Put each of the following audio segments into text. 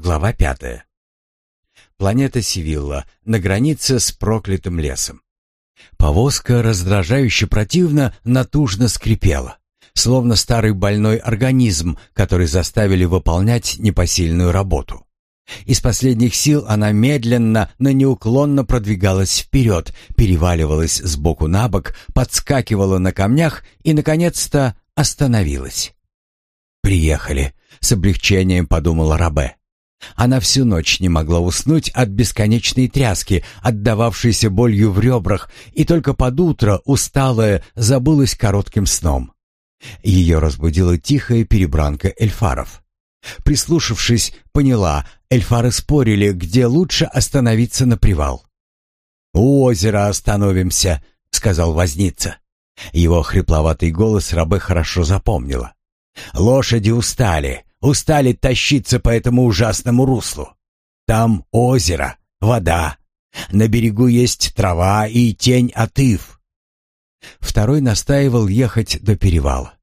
Глава пятая. Планета Сивилла на границе с проклятым лесом. Повозка раздражающе противно натужно скрипела, словно старый больной организм, который заставили выполнять непосильную работу. Из последних сил она медленно, но неуклонно продвигалась вперед, переваливалась с боку на бок, подскакивала на камнях и, наконец-то, остановилась. «Приехали», — с облегчением подумала Рабе. Она всю ночь не могла уснуть от бесконечной тряски, отдававшейся болью в ребрах, и только под утро, усталая, забылась коротким сном. Ее разбудила тихая перебранка эльфаров. Прислушавшись, поняла, эльфары спорили, где лучше остановиться на привал. «У озера остановимся», — сказал возница. Его хрипловатый голос рабы хорошо запомнила. «Лошади устали, устали тащиться по этому ужасному руслу. Там озеро, вода, на берегу есть трава и тень от ив». Второй настаивал ехать до перевала.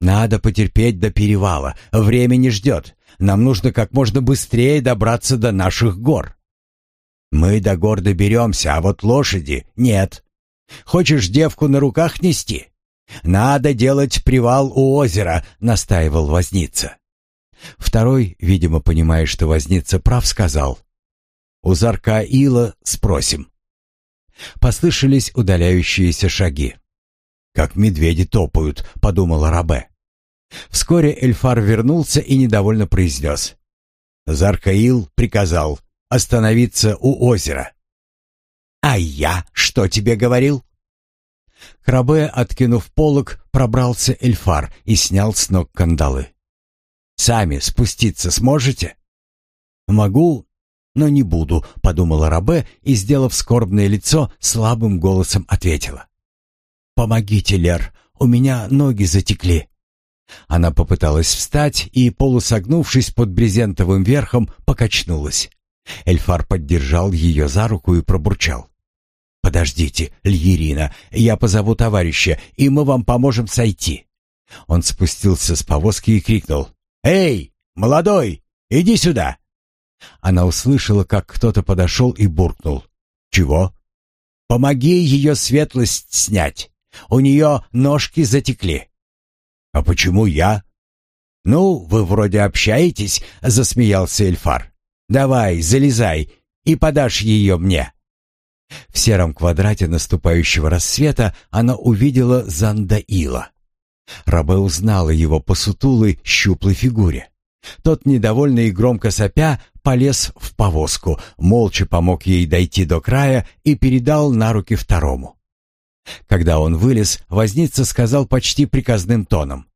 Надо потерпеть до перевала. Время не ждет. Нам нужно как можно быстрее добраться до наших гор. Мы до гор доберемся, а вот лошади нет. Хочешь девку на руках нести? Надо делать привал у озера, настаивал возница. Второй, видимо, понимая, что возница прав, сказал: "У Зарка Ила спросим". Послышались удаляющиеся шаги. «Как медведи топают», — подумала Рабе. Вскоре Эльфар вернулся и недовольно произнес. Заркаил приказал остановиться у озера. «А я что тебе говорил?» Крабе, откинув полог, пробрался Эльфар и снял с ног кандалы. «Сами спуститься сможете?» «Могу, но не буду», — подумала Рабе и, сделав скорбное лицо, слабым голосом ответила. «Помогите, Лер, у меня ноги затекли». Она попыталась встать и, полусогнувшись под брезентовым верхом, покачнулась. Эльфар поддержал ее за руку и пробурчал. «Подождите, Льерина, я позову товарища, и мы вам поможем сойти». Он спустился с повозки и крикнул. «Эй, молодой, иди сюда!» Она услышала, как кто-то подошел и буркнул. «Чего?» «Помоги ее светлость снять. У нее ножки затекли». «А почему я?» «Ну, вы вроде общаетесь», — засмеялся Эльфар. «Давай, залезай и подашь ее мне». В сером квадрате наступающего рассвета она увидела Зандаила. Рабе узнала его по сутулой, щуплой фигуре. Тот, недовольный и громко сопя, полез в повозку, молча помог ей дойти до края и передал на руки второму. Когда он вылез, возница сказал почти приказным тоном.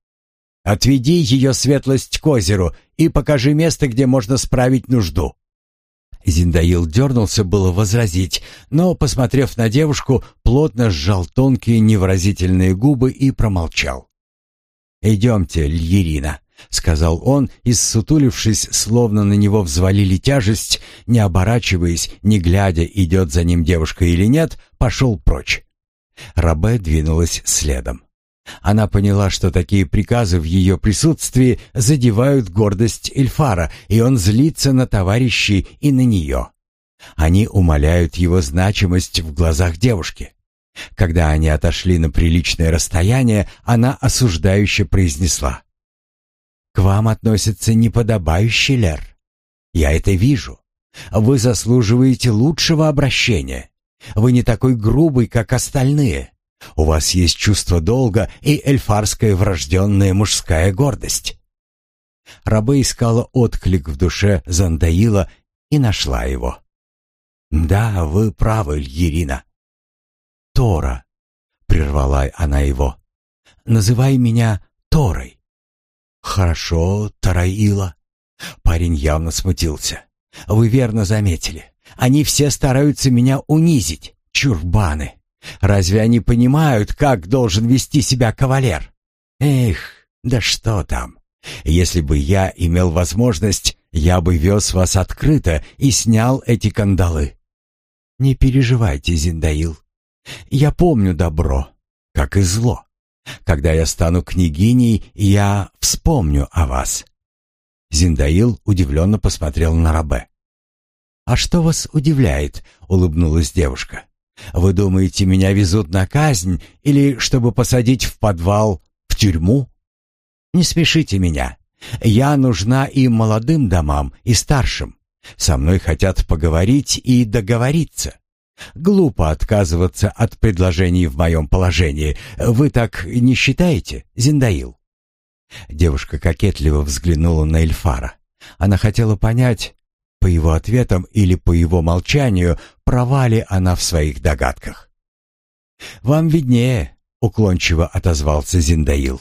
«Отведи ее светлость к озеру и покажи место, где можно справить нужду». Зиндаил дернулся было возразить, но, посмотрев на девушку, плотно сжал тонкие невыразительные губы и промолчал. «Идемте, Льерина», — сказал он, и, ссутулившись, словно на него взвалили тяжесть, не оборачиваясь, не глядя, идет за ним девушка или нет, пошел прочь. Рабе двинулась следом. Она поняла, что такие приказы в ее присутствии задевают гордость Эльфара, и он злится на товарищей и на нее. Они умаляют его значимость в глазах девушки. Когда они отошли на приличное расстояние, она осуждающе произнесла. «К вам относится неподобающий Лер. Я это вижу. Вы заслуживаете лучшего обращения. Вы не такой грубый, как остальные. У вас есть чувство долга и эльфарская врожденная мужская гордость». Рабе искала отклик в душе Зандаила и нашла его. «Да, вы правы, Ирина. Тора», — прервала она его. «Называй меня Торой». «Хорошо, Тараила». Парень явно смутился. «Вы верно заметили. Они все стараются меня унизить, чурбаны. Разве они понимают, как должен вести себя кавалер? Эх, да что там. Если бы я имел возможность, я бы вез вас открыто и снял эти кандалы. Не переживайте, Зиндаил. Я помню добро, как и зло. Когда я стану княгиней, я вспомню о вас. Зиндаил удивленно посмотрел на Рабе. «А что вас удивляет?» — улыбнулась девушка. «Вы думаете, меня везут на казнь или чтобы посадить в подвал, в тюрьму? Не смешите меня. Я нужна и молодым домам, и старшим. Со мной хотят поговорить и договориться. Глупо отказываться от предложений в моем положении. Вы так не считаете, Зиндаил?» Девушка кокетливо взглянула на Эльфара. Она хотела понять, по его ответам или по его молчанию, права ли она в своих догадках. «Вам виднее», — уклончиво отозвался Зиндаил.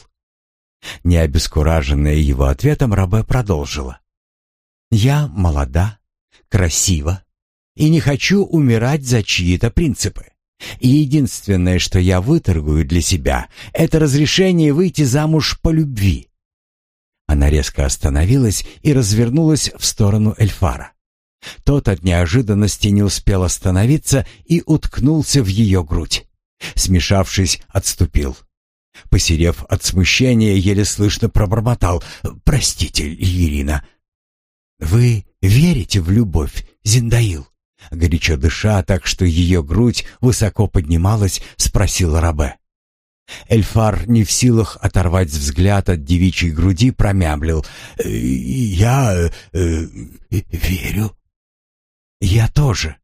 Не обескураженная его ответом, Рабе продолжила. «Я молода, красива и не хочу умирать за чьи-то принципы. И единственное, что я выторгую для себя, это разрешение выйти замуж по любви. Она резко остановилась и развернулась в сторону Эльфара. Тот от неожиданности не успел остановиться и уткнулся в ее грудь. Смешавшись, отступил. Посерев от смущения, еле слышно пробормотал «Простите, Ирина». «Вы верите в любовь, Зиндаил?» Горячо дыша, так что ее грудь высоко поднималась, спросил Рабе. Эльфар, не в силах оторвать взгляд от девичьей груди, промямлил. «Э, «Я э, верю». «Я тоже».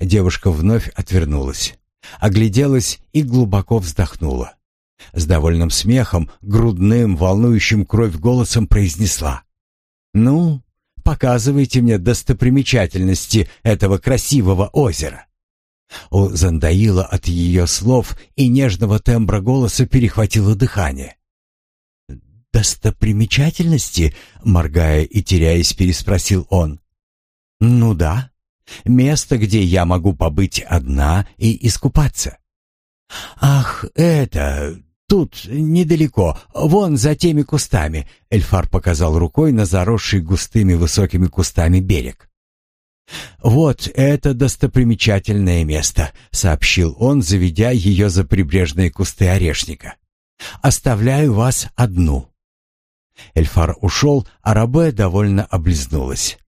Девушка вновь отвернулась, огляделась и глубоко вздохнула. С довольным смехом, грудным, волнующим кровь голосом произнесла. «Ну, показывайте мне достопримечательности этого красивого озера». У Зандаила от ее слов и нежного тембра голоса перехватило дыхание. «Достопримечательности?» — моргая и теряясь, переспросил он. «Ну да. Место, где я могу побыть одна и искупаться». «Ах, это... Тут недалеко, вон за теми кустами», — Эльфар показал рукой на заросший густыми высокими кустами берег. «Вот это достопримечательное место», — сообщил он, заведя ее за прибрежные кусты орешника. «Оставляю вас одну». Эльфар ушел, а Рабе довольно облизнулась.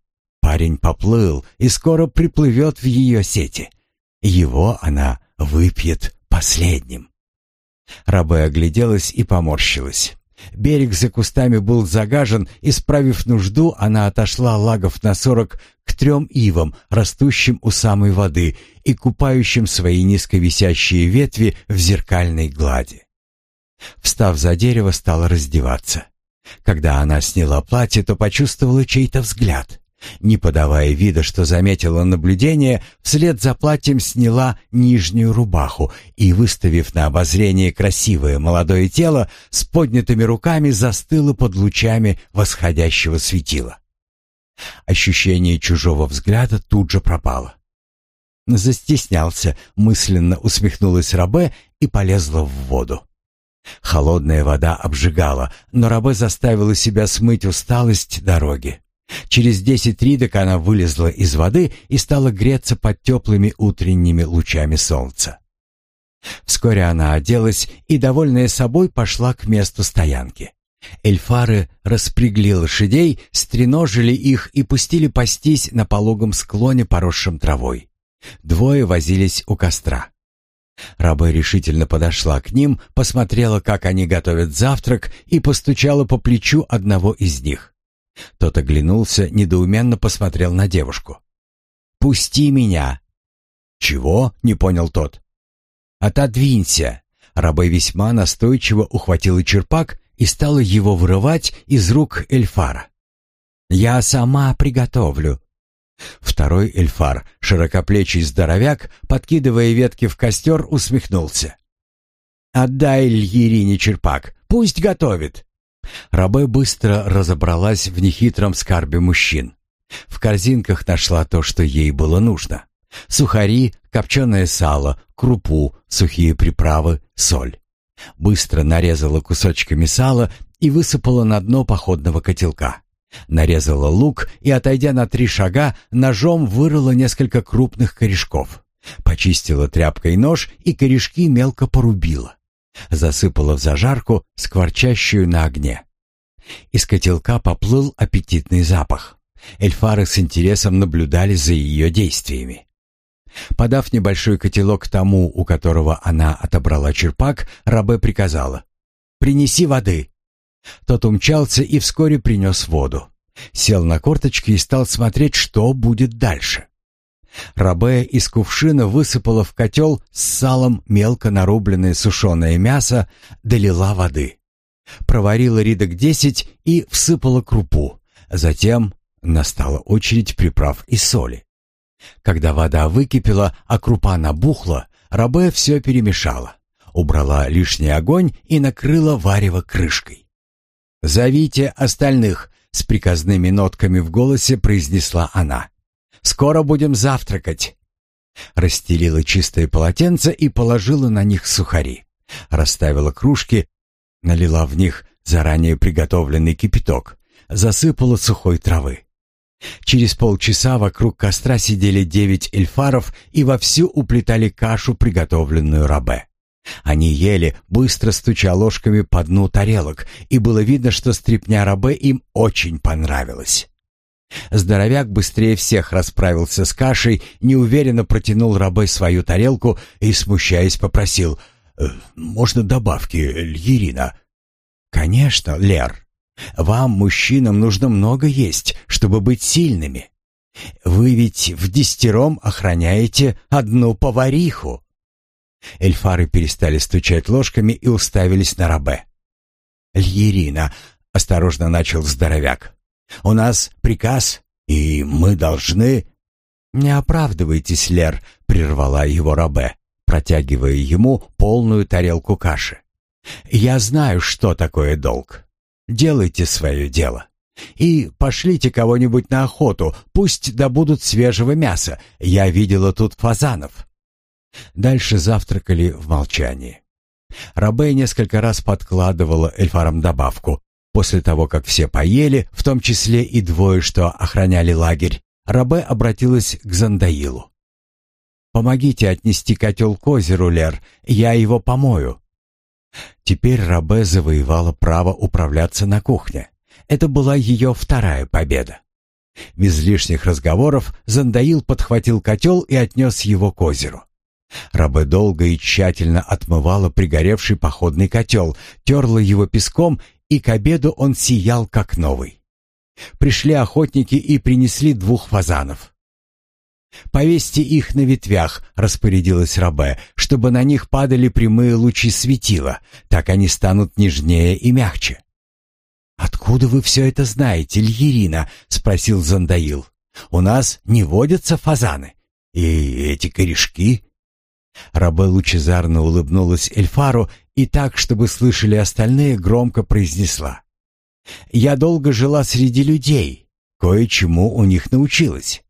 Парень поплыл и скоро приплывет в ее сети. Его она выпьет последним. Рабе огляделась и поморщилась. Берег за кустами был загажен, и, справив нужду, она отошла лагов на сорок к трем ивам, растущим у самой воды и купающим свои низковисящие ветви в зеркальной глади. Встав за дерево, стала раздеваться. Когда она сняла платье, то почувствовала чей-то взгляд. Не подавая вида, что заметила наблюдение, вслед за платьем сняла нижнюю рубаху и, выставив на обозрение красивое молодое тело, с поднятыми руками застыла под лучами восходящего светила. Ощущение чужого взгляда тут же пропало. Застеснялся, мысленно усмехнулась Рабе и полезла в воду. Холодная вода обжигала, но Рабе заставила себя смыть усталость дороги. Через десять ридок она вылезла из воды и стала греться под теплыми утренними лучами солнца. Вскоре она оделась и, довольная собой, пошла к месту стоянки. Эльфары распрягли лошадей, стреножили их и пустили пастись на пологом склоне, поросшем травой. Двое возились у костра. Раба решительно подошла к ним, посмотрела, как они готовят завтрак, и постучала по плечу одного из них. Тот оглянулся, недоуменно посмотрел на девушку. «Пусти меня!» «Чего?» — не понял тот. «Отодвинься!» Рабой весьма настойчиво ухватила черпак и стала его вырывать из рук Эльфара. «Я сама приготовлю». Второй Эльфар, широкоплечий здоровяк, подкидывая ветки в костер, усмехнулся. «Отдай Льерине черпак, пусть готовит». Рабе быстро разобралась в нехитром скарбе мужчин. В корзинках нашла то, что ей было нужно. Сухари, копченое сало, крупу, сухие приправы, соль. Быстро нарезала кусочками сала и высыпала на дно походного котелка. Нарезала лук и, отойдя на три шага, ножом вырыла несколько крупных корешков. Почистила тряпкой нож и корешки мелко порубила. Засыпала в зажарку, скворчащую на огне. Из котелка поплыл аппетитный запах. Эльфары с интересом наблюдали за ее действиями. Подав небольшой котелок тому, у которого она отобрала черпак, Рабе приказала. «Принеси воды». Тот умчался и вскоре принес воду. Сел на корточки и стал смотреть, что будет дальше. Рабе из кувшина высыпала в котел с салом мелко нарубленное сушеное мясо, долила воды. Проварила ридок десять и всыпала крупу. Затем настала очередь приправ и соли. Когда вода выкипела, а крупа набухла, Рабе все перемешала. Убрала лишний огонь и накрыла варево крышкой. «Зовите остальных», — с приказными нотками в голосе произнесла она. «Скоро будем завтракать». Расстелила чистое полотенце и положила на них сухари. Расставила кружки, налила в них заранее приготовленный кипяток, засыпала сухой травы. Через полчаса вокруг костра сидели девять эльфаров и вовсю уплетали кашу, приготовленную рабе. Они ели, быстро стуча ложками по дну тарелок, и было видно, что стряпня рабе им очень понравилась. Здоровяк быстрее всех расправился с кашей, неуверенно протянул рабе свою тарелку и, смущаясь, попросил «Э, «Можно добавки, Льерина?» «Конечно, Лер. Вам, мужчинам, нужно много есть, чтобы быть сильными. Вы ведь в десятером охраняете одну повариху». Эльфары перестали стучать ложками и уставились на рабе. «Льерина», — осторожно начал здоровяк, — «у нас приказ, и мы должны...» «Не оправдывайтесь, Лер», — прервала его рабе, протягивая ему полную тарелку каши. «Я знаю, что такое долг. Делайте свое дело. И пошлите кого-нибудь на охоту, пусть добудут свежего мяса. Я видела тут фазанов». Дальше завтракали в молчании. Рабе несколько раз подкладывала эльфарам добавку. После того, как все поели, в том числе и двое, что охраняли лагерь, Рабе обратилась к Зандаилу. «Помогите отнести котел к озеру, Лер, я его помою». Теперь Рабе завоевала право управляться на кухне. Это была ее вторая победа. Без лишних разговоров Зандаил подхватил котел и отнес его к озеру. Рабе долго и тщательно отмывала пригоревший походный котел, терла его песком, и к обеду он сиял как новый. Пришли охотники и принесли двух фазанов. «Повесьте их на ветвях», — распорядилась Рабе, «чтобы на них падали прямые лучи светила, так они станут нежнее и мягче». «Откуда вы все это знаете, Льерина?» — спросил Зандаил. «У нас не водятся фазаны. И эти корешки...» Рабе лучезарно улыбнулась Эльфару и так, чтобы слышали остальные, громко произнесла. «Я долго жила среди людей, кое-чему у них научилась.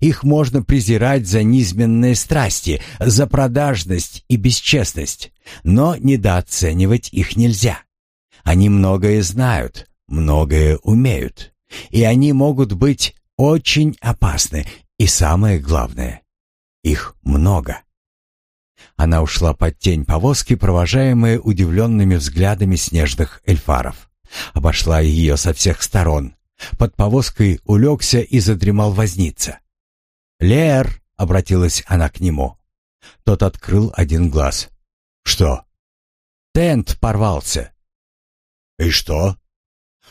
Их можно презирать за низменные страсти, за продажность и бесчестность, но недооценивать их нельзя. Они многое знают, многое умеют, и они могут быть очень опасны, и самое главное, их много. Она ушла под тень повозки, провожаемая удивленными взглядами снежных эльфаров. Обошла ее со всех сторон. Под повозкой улегся и задремал возница. «Лер!» — обратилась она к нему. Тот открыл один глаз. «Что?» «Тент порвался». «И что?»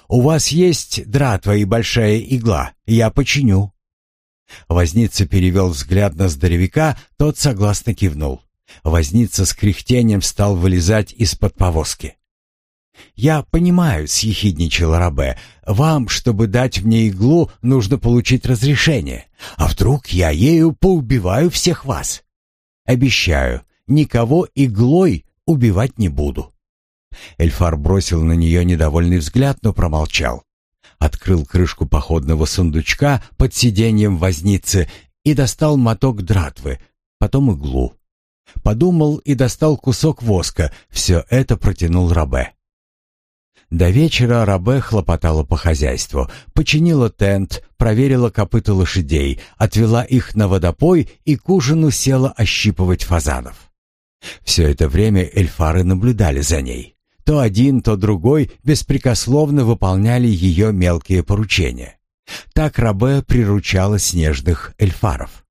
«У вас есть дратва и большая игла. Я починю». Возница перевел взгляд на здоровяка, тот согласно кивнул. Возница с кряхтением стал вылезать из-под повозки. «Я понимаю», — съехидничал Рабе, — «вам, чтобы дать мне иглу, нужно получить разрешение. А вдруг я ею поубиваю всех вас? Обещаю, никого иглой убивать не буду». Эльфар бросил на нее недовольный взгляд, но промолчал. Открыл крышку походного сундучка под сиденьем возницы и достал моток дратвы, потом иглу. Подумал и достал кусок воска. Все это протянул Рабе. До вечера Рабе хлопотала по хозяйству, починила тент, проверила копыта лошадей, отвела их на водопой и к ужину села ощипывать фазанов. Все это время эльфары наблюдали за ней. То один, то другой беспрекословно выполняли ее мелкие поручения. Так Рабе приручала снежных эльфаров.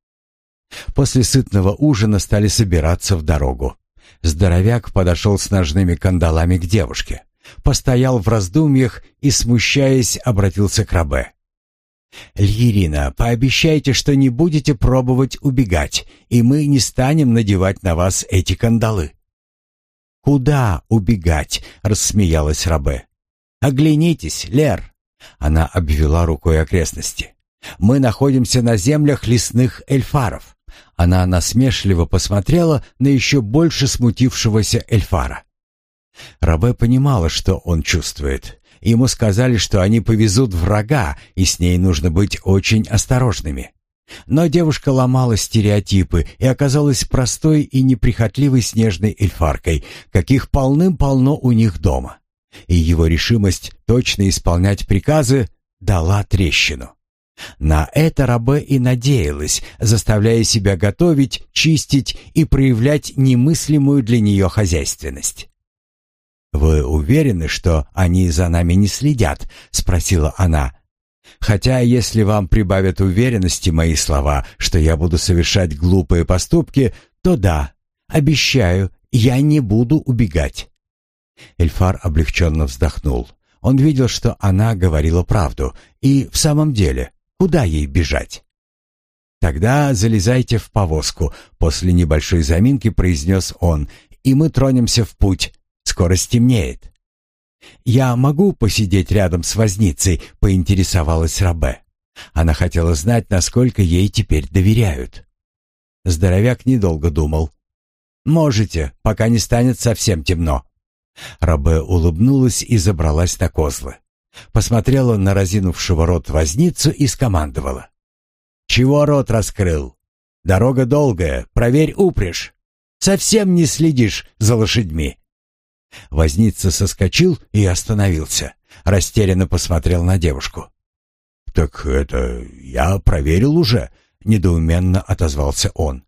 После сытного ужина стали собираться в дорогу. Здоровяк подошел с ножными кандалами к девушке. Постоял в раздумьях и, смущаясь, обратился к Рабе. «Льерина, пообещайте, что не будете пробовать убегать, и мы не станем надевать на вас эти кандалы». «Куда убегать?» — рассмеялась Рабе. «Оглянитесь, Лер!» — она обвела рукой окрестности. «Мы находимся на землях лесных эльфаров». Она насмешливо посмотрела на еще больше смутившегося эльфара. Рабе понимала, что он чувствует. Ему сказали, что они повезут врага, и с ней нужно быть очень осторожными. Но девушка ломала стереотипы и оказалась простой и неприхотливой снежной эльфаркой, каких полным-полно у них дома. И его решимость точно исполнять приказы дала трещину. На это Рабе и надеялась, заставляя себя готовить, чистить и проявлять немыслимую для нее хозяйственность. «Вы уверены, что они за нами не следят?» — спросила она. «Хотя, если вам прибавят уверенности мои слова, что я буду совершать глупые поступки, то да, обещаю, я не буду убегать». Эльфар облегченно вздохнул. Он видел, что она говорила правду, и в самом деле, куда ей бежать? «Тогда залезайте в повозку», — после небольшой заминки произнес он, «и мы тронемся в путь. Скоро стемнеет». «Я могу посидеть рядом с возницей?» — поинтересовалась Рабе. Она хотела знать, насколько ей теперь доверяют. Здоровяк недолго думал. «Можете, пока не станет совсем темно». Рабе улыбнулась и забралась на козлы. Посмотрела на разинувшего рот возницу и скомандовала. «Чего рот раскрыл? Дорога долгая, проверь упряжь. Совсем не следишь за лошадьми». Возница соскочил и остановился. Растерянно посмотрел на девушку. «Так это я проверил уже», — недоуменно отозвался он.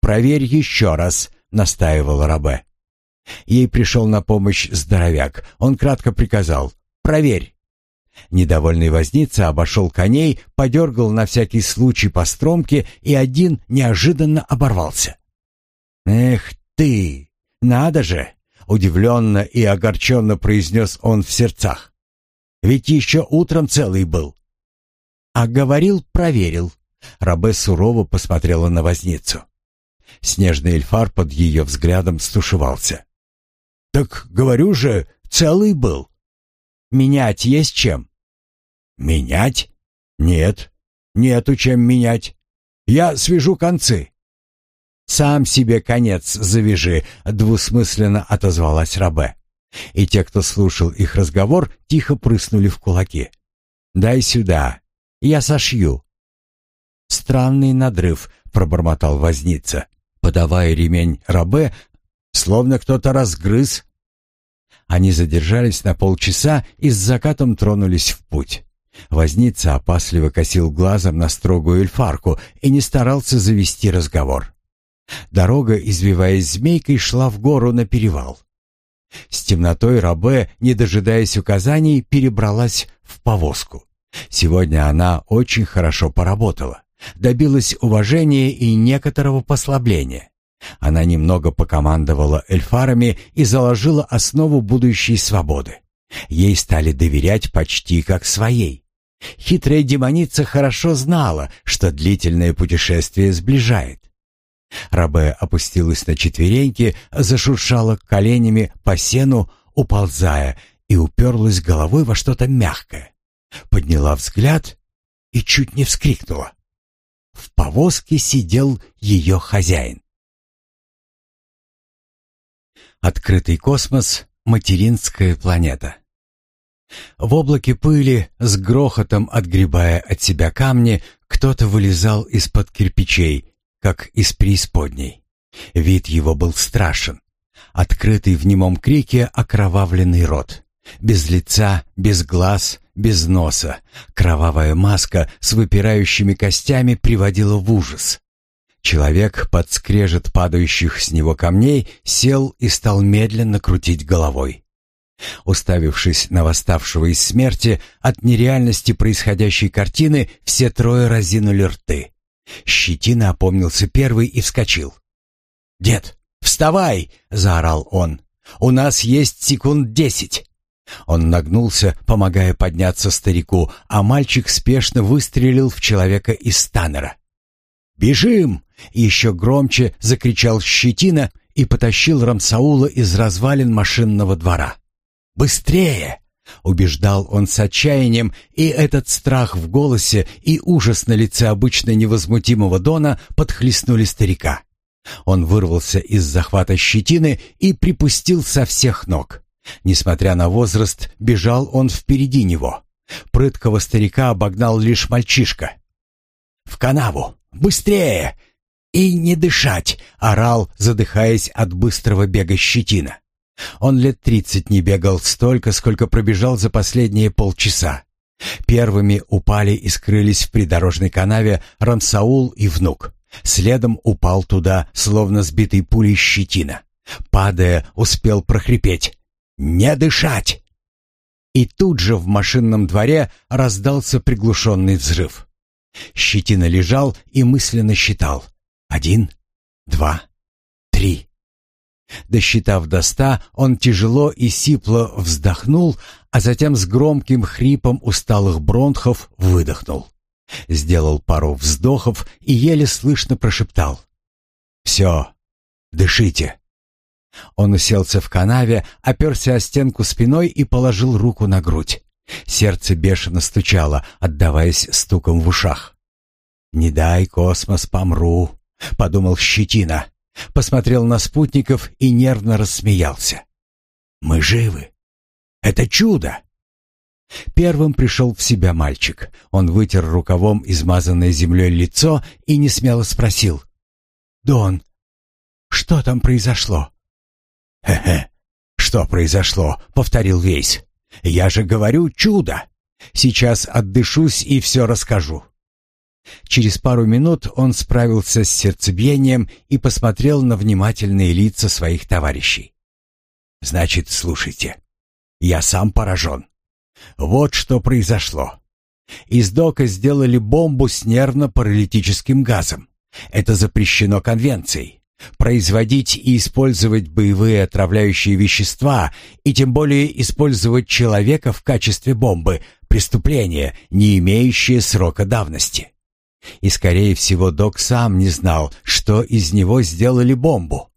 «Проверь еще раз», — настаивал Рабе. Ей пришел на помощь здоровяк. Он кратко приказал «Проверь». Недовольный возница обошел коней, подергал на всякий случай по стромке, и один неожиданно оборвался. «Эх ты! Надо же! Удивленно и огорченно произнес он в сердцах. «Ведь еще утром целый был». «А говорил, проверил». Рабе сурово посмотрела на возницу. Снежный эльфар под ее взглядом стушевался. «Так, говорю же, целый был». «Менять есть чем?» «Менять? Нет, нету чем менять. Я свяжу концы. «Сам себе конец завяжи», — двусмысленно отозвалась Рабе. И те, кто слушал их разговор, тихо прыснули в кулаки. «Дай сюда, я сошью». «Странный надрыв», — пробормотал возница, подавая ремень Рабе, словно кто-то разгрыз. Они задержались на полчаса и с закатом тронулись в путь. Возница опасливо косил глазом на строгую эльфарку и не старался завести разговор. Дорога, извиваясь змейкой, шла в гору на перевал. С темнотой Рабе, не дожидаясь указаний, перебралась в повозку. Сегодня она очень хорошо поработала, добилась уважения и некоторого послабления. Она немного покомандовала эльфарами и заложила основу будущей свободы. Ей стали доверять почти как своей. Хитрая демоница хорошо знала, что длительное путешествие сближает. Рабе опустилась на четвереньки, зашуршала коленями по сену, уползая, и уперлась головой во что-то мягкое. Подняла взгляд и чуть не вскрикнула. В повозке сидел ее хозяин. Открытый космос, материнская планета. В облаке пыли, с грохотом отгребая от себя камни, кто-то вылезал из-под кирпичей, как из преисподней. Вид его был страшен. Открытый в немом крике окровавленный рот. Без лица, без глаз, без носа. Кровавая маска с выпирающими костями приводила в ужас. Человек под скрежет падающих с него камней сел и стал медленно крутить головой. Уставившись на восставшего из смерти, от нереальности происходящей картины все трое разинули рты. Щетина опомнился первый и вскочил. «Дед, вставай!» — заорал он. «У нас есть секунд десять!» Он нагнулся, помогая подняться старику, а мальчик спешно выстрелил в человека из станера. «Бежим!» — еще громче закричал Щетина и потащил Рамсаула из развалин машинного двора. «Быстрее!» — убеждал он с отчаянием, и этот страх в голосе и ужас на лице обычно невозмутимого Дона подхлестнули старика. Он вырвался из захвата щетины и припустил со всех ног. Несмотря на возраст, бежал он впереди него. Прыткого старика обогнал лишь мальчишка. «В канаву! Быстрее!» «И не дышать!» — орал, задыхаясь от быстрого бега щетина. Он лет тридцать не бегал столько, сколько пробежал за последние полчаса. Первыми упали и скрылись в придорожной канаве Рамсаул и внук. Следом упал туда, словно сбитый пулей щетина. Падая, успел прохрипеть. «Не дышать!» И тут же в машинном дворе раздался приглушенный взрыв. Щетина лежал и мысленно считал. Один, два, три. Досчитав до ста, он тяжело и сипло вздохнул, а затем с громким хрипом усталых бронхов выдохнул. Сделал пару вздохов и еле слышно прошептал. «Все, дышите». Он уселся в канаве, оперся о стенку спиной и положил руку на грудь. Сердце бешено стучало, отдаваясь стуком в ушах. «Не дай, космос, помру», — подумал Щетина посмотрел на спутников и нервно рассмеялся. «Мы живы! Это чудо!» Первым пришел в себя мальчик. Он вытер рукавом измазанное землей лицо и несмело спросил. «Дон, что там произошло?» «Хе-хе, что произошло?» — повторил Вейс. «Я же говорю, чудо! Сейчас отдышусь и все расскажу». Через пару минут он справился с сердцебиением и посмотрел на внимательные лица своих товарищей. «Значит, слушайте, я сам поражен. Вот что произошло. Из дока сделали бомбу с нервно-паралитическим газом. Это запрещено конвенцией. Производить и использовать боевые отравляющие вещества и тем более использовать человека в качестве бомбы – преступление, не имеющее срока давности. И, скорее всего, док сам не знал, что из него сделали бомбу.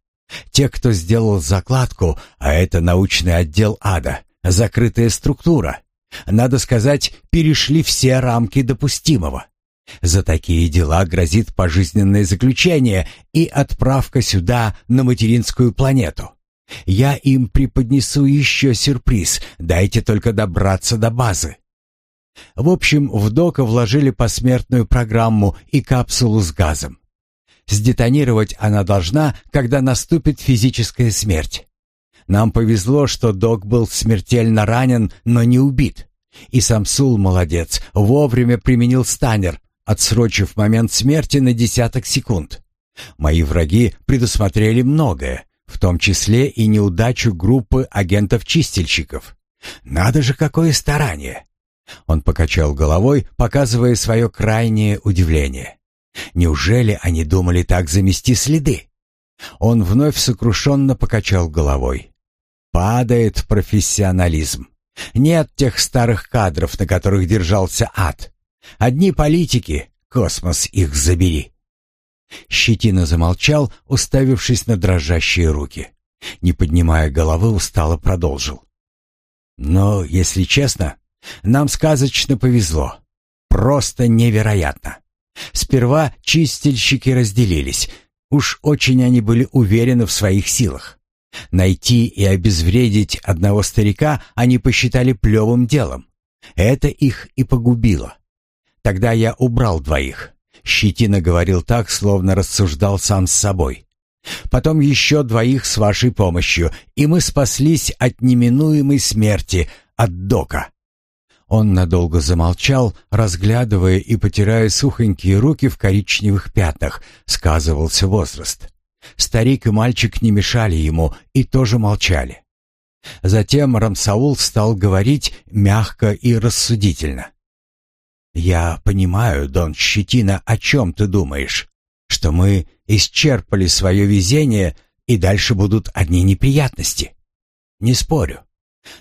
Те, кто сделал закладку, а это научный отдел ада, закрытая структура, надо сказать, перешли все рамки допустимого. За такие дела грозит пожизненное заключение и отправка сюда, на материнскую планету. Я им преподнесу еще сюрприз, дайте только добраться до базы. В общем, в Дока вложили посмертную программу и капсулу с газом. Сдетонировать она должна, когда наступит физическая смерть. Нам повезло, что Док был смертельно ранен, но не убит. И Самсул молодец, вовремя применил станер, отсрочив момент смерти на десяток секунд. Мои враги предусмотрели многое, в том числе и неудачу группы агентов-чистильщиков. Надо же, какое старание! Он покачал головой, показывая свое крайнее удивление. Неужели они думали так замести следы? Он вновь сокрушенно покачал головой. Падает профессионализм. Нет тех старых кадров, на которых держался ад. Одни политики, космос их забери. Щетина замолчал, уставившись на дрожащие руки. Не поднимая головы, устало продолжил. Но, если честно, нам сказочно повезло. Просто невероятно. Сперва чистильщики разделились. Уж очень они были уверены в своих силах. Найти и обезвредить одного старика они посчитали плевым делом. Это их и погубило. Тогда я убрал двоих. Щетина говорил так, словно рассуждал сам с собой. Потом еще двоих с вашей помощью, и мы спаслись от неминуемой смерти, от дока. Он надолго замолчал, разглядывая и потирая сухонькие руки в коричневых пятнах, сказывался возраст. Старик и мальчик не мешали ему и тоже молчали. Затем Рамсаул стал говорить мягко и рассудительно. «Я понимаю, Дон Щетина, о чем ты думаешь, что мы исчерпали свое везение, и дальше будут одни неприятности. Не спорю.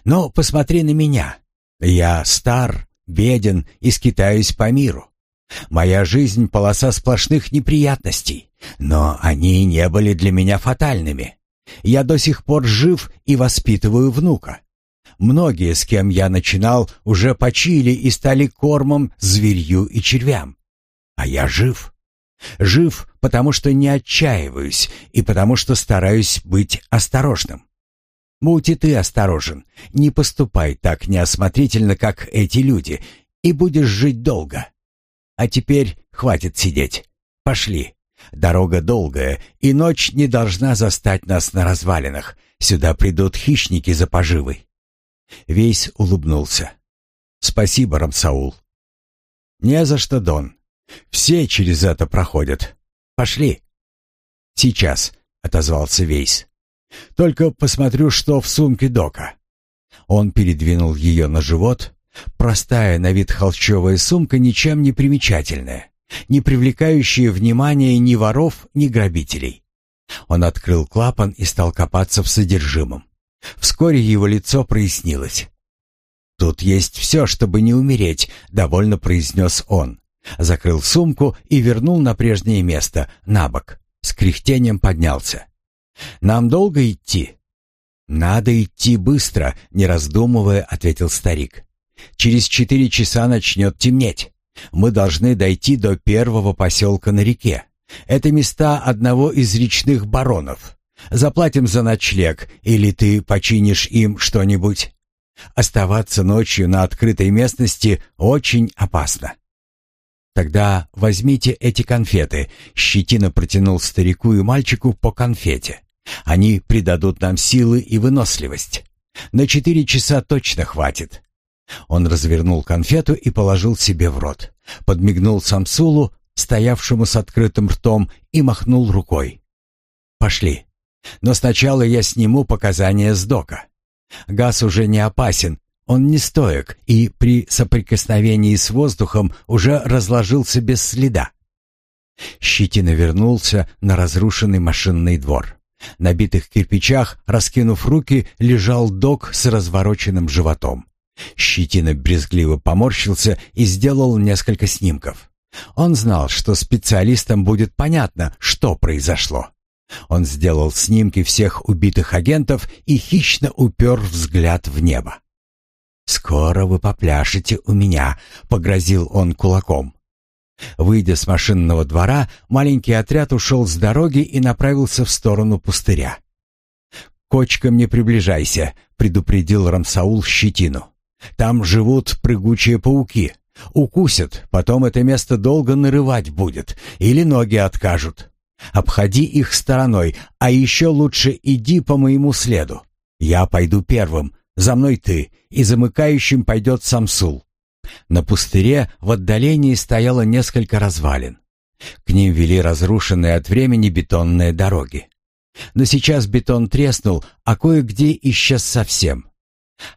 Но посмотри на меня. Я стар, беден и скитаюсь по миру. Моя жизнь — полоса сплошных неприятностей, но они не были для меня фатальными. Я до сих пор жив и воспитываю внука. Многие, с кем я начинал, уже почили и стали кормом зверью и червям. А я жив. Жив, потому что не отчаиваюсь и потому что стараюсь быть осторожным. Будь и ты осторожен, не поступай так неосмотрительно, как эти люди, и будешь жить долго. А теперь хватит сидеть. Пошли. Дорога долгая, и ночь не должна застать нас на развалинах. Сюда придут хищники за поживой. Вейс улыбнулся. Спасибо, Рамсаул. Не за что, Дон. Все через это проходят. Пошли. Сейчас, отозвался Вейс. Только посмотрю, что в сумке Дока. Он передвинул ее на живот. Простая на вид холщовая сумка ничем не примечательная не привлекающие внимания ни воров, ни грабителей. Он открыл клапан и стал копаться в содержимом. Вскоре его лицо прояснилось. «Тут есть все, чтобы не умереть», — довольно произнес он. Закрыл сумку и вернул на прежнее место, на бок. С кряхтением поднялся. «Нам долго идти?» «Надо идти быстро», — не раздумывая, ответил старик. «Через четыре часа начнет темнеть». Мы должны дойти до первого поселка на реке. Это места одного из речных баронов. Заплатим за ночлег, или ты починишь им что-нибудь. Оставаться ночью на открытой местности очень опасно. Тогда возьмите эти конфеты. Щетина протянул старику и мальчику по конфете. Они придадут нам силы и выносливость. На четыре часа точно хватит. Он развернул конфету и положил себе в рот. Подмигнул Самсулу, стоявшему с открытым ртом, и махнул рукой. «Пошли. Но сначала я сниму показания с дока. Газ уже не опасен, он не стоек и при соприкосновении с воздухом уже разложился без следа». Щетина вернулся на разрушенный машинный двор. На битых кирпичах, раскинув руки, лежал док с развороченным животом. Щетина брезгливо поморщился и сделал несколько снимков. Он знал, что специалистам будет понятно, что произошло. Он сделал снимки всех убитых агентов и хищно упер взгляд в небо. «Скоро вы попляшете у меня», — погрозил он кулаком. Выйдя с машинного двора, маленький отряд ушел с дороги и направился в сторону пустыря. «Кочкам не приближайся», — предупредил Рамсаул щетину. Там живут прыгучие пауки. Укусят, потом это место долго нарывать будет, или ноги откажут. Обходи их стороной, а еще лучше иди по моему следу. Я пойду первым, за мной ты, и замыкающим пойдет Самсул. На пустыре в отдалении стояло несколько развалин. К ним вели разрушенные от времени бетонные дороги. Но сейчас бетон треснул, а кое-где исчез совсем.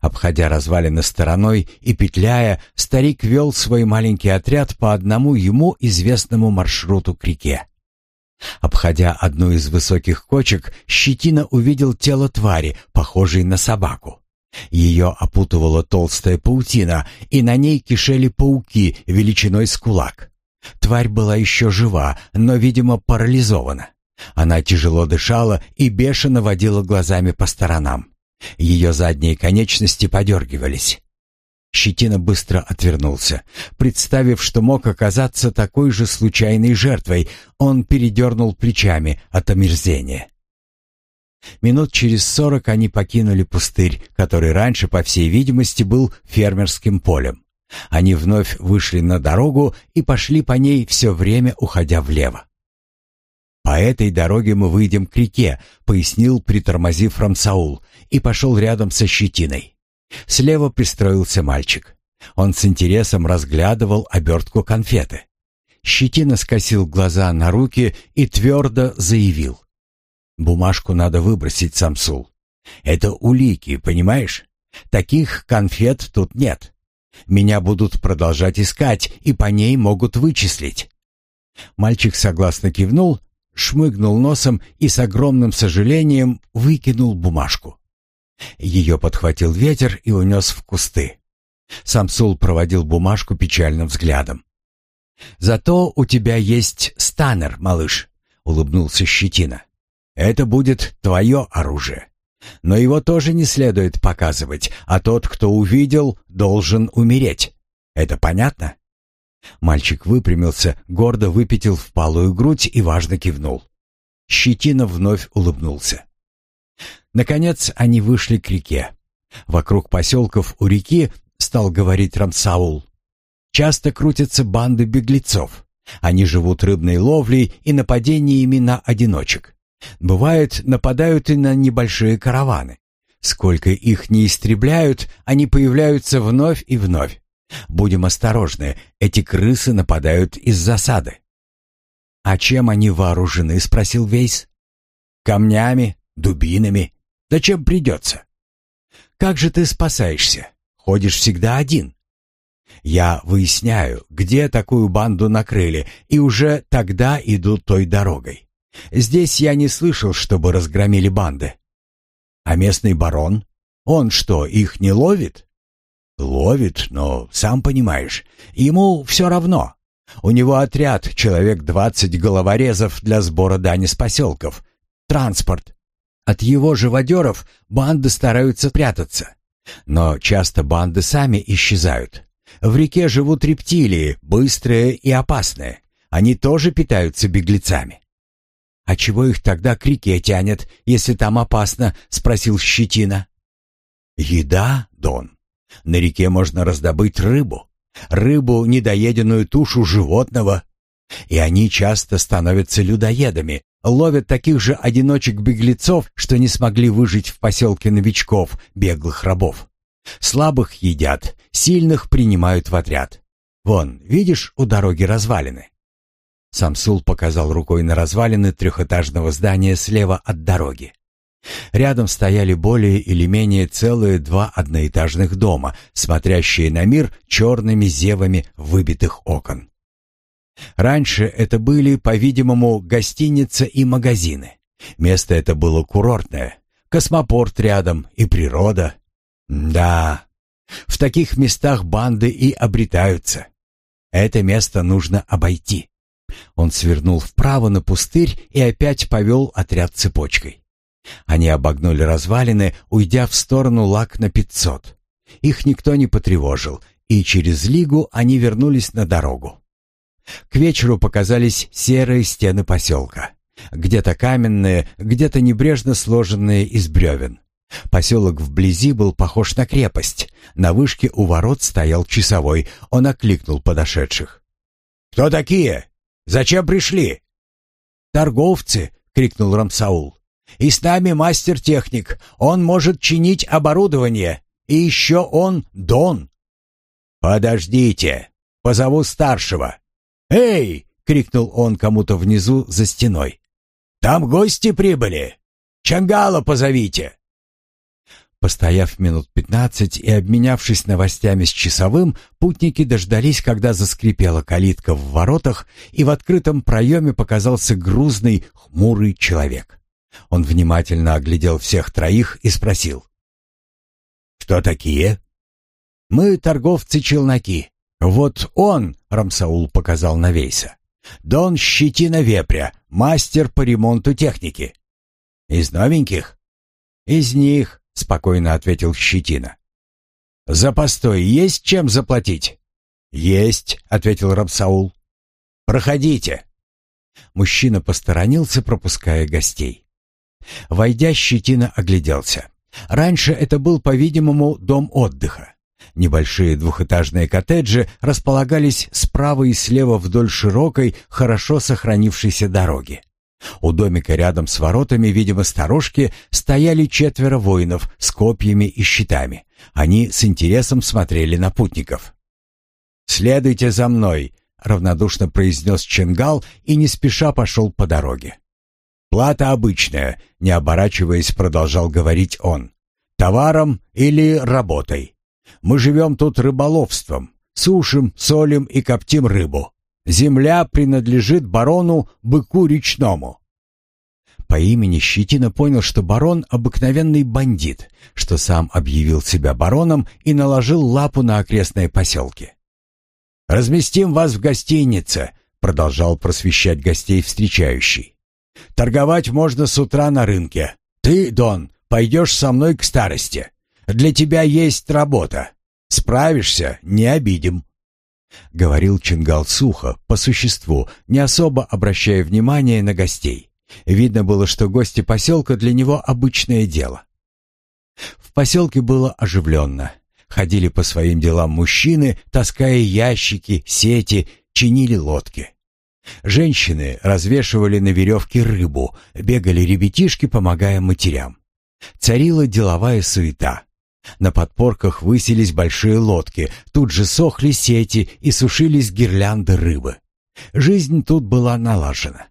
Обходя развалины стороной и петляя, старик вел свой маленький отряд по одному ему известному маршруту к реке. Обходя одну из высоких кочек, Щетина увидел тело твари, похожей на собаку. Ее опутывала толстая паутина, и на ней кишели пауки величиной с кулак. Тварь была еще жива, но, видимо, парализована. Она тяжело дышала и бешено водила глазами по сторонам. Ее задние конечности подергивались. Щетина быстро отвернулся. Представив, что мог оказаться такой же случайной жертвой, он передернул плечами от омерзения. Минут через сорок они покинули пустырь, который раньше, по всей видимости, был фермерским полем. Они вновь вышли на дорогу и пошли по ней все время, уходя влево. «По этой дороге мы выйдем к реке», — пояснил, притормозив Рамсаул, и пошел рядом со щетиной. Слева пристроился мальчик. Он с интересом разглядывал обертку конфеты. Щетина скосил глаза на руки и твердо заявил. «Бумажку надо выбросить, Самсул. Это улики, понимаешь? Таких конфет тут нет. Меня будут продолжать искать, и по ней могут вычислить». Мальчик согласно кивнул, шмыгнул носом и с огромным сожалением выкинул бумажку. Ее подхватил ветер и унес в кусты. Самсул проводил бумажку печальным взглядом. «Зато у тебя есть станер, малыш», — улыбнулся Щетина. «Это будет твое оружие. Но его тоже не следует показывать, а тот, кто увидел, должен умереть. Это понятно?» Мальчик выпрямился, гордо выпятил впалую грудь и важно кивнул. Щетина вновь улыбнулся. Наконец они вышли к реке. Вокруг поселков у реки, стал говорить Рамсаул, часто крутятся банды беглецов. Они живут рыбной ловлей и нападениями на одиночек. Бывает, нападают и на небольшие караваны. Сколько их не истребляют, они появляются вновь и вновь. Будем осторожны, эти крысы нападают из засады. «А чем они вооружены?» — спросил Вейс. «Камнями, дубинами. Да чем придется?» «Как же ты спасаешься? Ходишь всегда один?» «Я выясняю, где такую банду накрыли, и уже тогда иду той дорогой. Здесь я не слышал, чтобы разгромили банды. А местный барон? Он что, их не ловит?» Ловит, но, сам понимаешь, ему все равно. У него отряд, человек двадцать головорезов для сбора дани с поселков. Транспорт. От его живодеров банды стараются прятаться. Но часто банды сами исчезают. В реке живут рептилии, быстрые и опасные. Они тоже питаются беглецами. «А чего их тогда к реке тянет, если там опасно?» — спросил Щетина. «Еда, Дон. На реке можно раздобыть рыбу, рыбу, недоеденную тушу животного. И они часто становятся людоедами, ловят таких же одиночек-беглецов, что не смогли выжить в поселке новичков, беглых рабов. Слабых едят, сильных принимают в отряд. Вон, видишь, у дороги развалины. Самсул показал рукой на развалины трехэтажного здания слева от дороги. Рядом стояли более или менее целые два одноэтажных дома, смотрящие на мир черными зевами выбитых окон. Раньше это были, по-видимому, гостиница и магазины. Место это было курортное, космопорт рядом и природа. Да, в таких местах банды и обретаются. Это место нужно обойти. Он свернул вправо на пустырь и опять повел отряд цепочкой. Они обогнули развалины, уйдя в сторону лак на пятьсот. Их никто не потревожил, и через лигу они вернулись на дорогу. К вечеру показались серые стены поселка. Где-то каменные, где-то небрежно сложенные из бревен. Поселок вблизи был похож на крепость. На вышке у ворот стоял часовой. Он окликнул подошедших. «Кто такие? Зачем пришли?» «Торговцы!» — крикнул Рамсаул. И с нами мастер-техник. Он может чинить оборудование. И еще он Дон». «Подождите, позову старшего». «Эй!» — крикнул он кому-то внизу за стеной. «Там гости прибыли. Чангала позовите». Постояв минут пятнадцать и обменявшись новостями с часовым, путники дождались, когда заскрипела калитка в воротах, и в открытом проеме показался грузный, хмурый человек. Он внимательно оглядел всех троих и спросил. «Кто такие?» «Мы торговцы-челноки. Вот он, — Рамсаул показал на Вейса, — Дон Щетина Вепря, мастер по ремонту техники». «Из новеньких?» «Из них», — спокойно ответил Щетина. «За постой есть чем заплатить?» «Есть», — ответил Рамсаул. «Проходите». Мужчина посторонился, пропуская гостей. Войдя, Щетина огляделся. Раньше это был, по-видимому, дом отдыха. Небольшие двухэтажные коттеджи располагались справа и слева вдоль широкой, хорошо сохранившейся дороги. У домика рядом с воротами, видимо, сторожки, стояли четверо воинов с копьями и щитами. Они с интересом смотрели на путников. «Следуйте за мной», — равнодушно произнес Ченгал и не спеша пошел по дороге. Плата обычная, не оборачиваясь, продолжал говорить он. Товаром или работой. Мы живем тут рыболовством, сушим, солим и коптим рыбу. Земля принадлежит барону Быку Речному. По имени Щетина понял, что барон — обыкновенный бандит, что сам объявил себя бароном и наложил лапу на окрестные поселки. «Разместим вас в гостинице», — продолжал просвещать гостей встречающий. «Торговать можно с утра на рынке. Ты, Дон, пойдешь со мной к старости. Для тебя есть работа. Справишься — не обидим». Говорил Чингал сухо, по существу, не особо обращая внимания на гостей. Видно было, что гости поселка для него обычное дело. В поселке было оживленно. Ходили по своим делам мужчины, таская ящики, сети, чинили лодки. Женщины развешивали на веревке рыбу, бегали ребятишки, помогая матерям. Царила деловая суета. На подпорках высились большие лодки, тут же сохли сети и сушились гирлянды рыбы. Жизнь тут была налажена.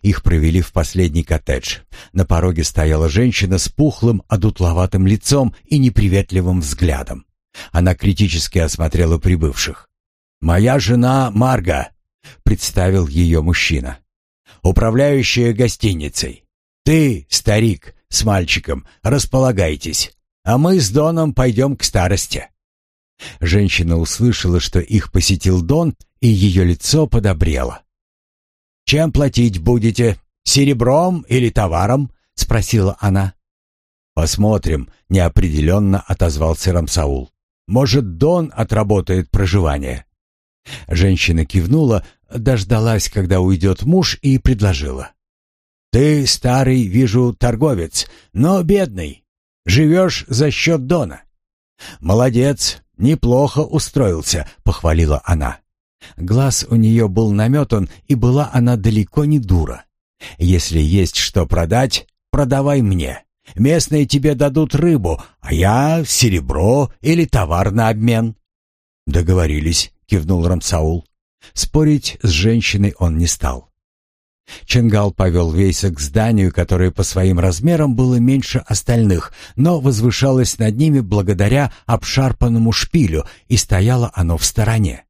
Их провели в последний коттедж. На пороге стояла женщина с пухлым, одутловатым лицом и неприветливым взглядом. Она критически осмотрела прибывших. «Моя жена Марга», — представил ее мужчина. «Управляющая гостиницей. Ты, старик, с мальчиком, располагайтесь, а мы с Доном пойдем к старости». Женщина услышала, что их посетил Дон, и ее лицо подобрело. «Чем платить будете? Серебром или товаром?» — спросила она. «Посмотрим», — неопределенно отозвался Рамсаул. «Может, Дон отработает проживание?» Женщина кивнула, дождалась, когда уйдет муж, и предложила. «Ты, старый, вижу, торговец, но бедный. Живешь за счет Дона». «Молодец, неплохо устроился», — похвалила она. Глаз у нее был наметан, и была она далеко не дура. «Если есть что продать, продавай мне. Местные тебе дадут рыбу, а я серебро или товар на обмен». «Договорились», — кивнул Рамсаул. Спорить с женщиной он не стал. Ченгал повел Вейса к зданию, которое по своим размерам было меньше остальных, но возвышалось над ними благодаря обшарпанному шпилю, и стояло оно в стороне.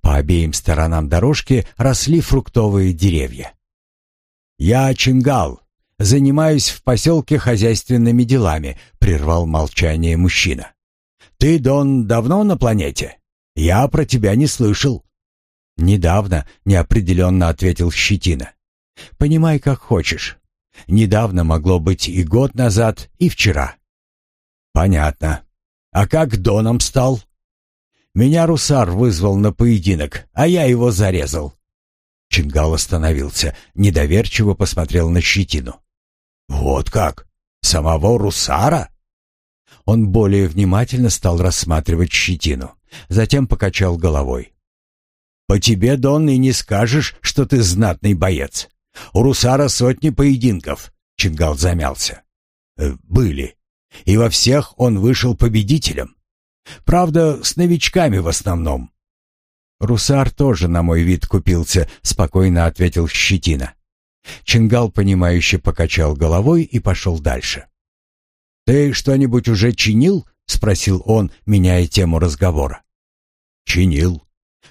По обеим сторонам дорожки росли фруктовые деревья. «Я Чингал, занимаюсь в поселке хозяйственными делами», — прервал молчание мужчина. «Ты, Дон, давно на планете? Я про тебя не слышал». «Недавно», — неопределенно ответил Щетина. «Понимай, как хочешь. Недавно могло быть и год назад, и вчера». «Понятно. А как Доном стал?» Меня Русар вызвал на поединок, а я его зарезал. Чингал остановился, недоверчиво посмотрел на щетину. «Вот как? Самого Русара?» Он более внимательно стал рассматривать щетину, затем покачал головой. «По тебе, Дон, и не скажешь, что ты знатный боец. У Русара сотни поединков», — Чингал замялся. «Э, «Были. И во всех он вышел победителем. Правда, с новичками в основном. Русар тоже на мой вид купился, спокойно ответил Щетина. Чингал понимающе покачал головой и пошел дальше. Ты что-нибудь уже чинил? спросил он, меняя тему разговора. Чинил.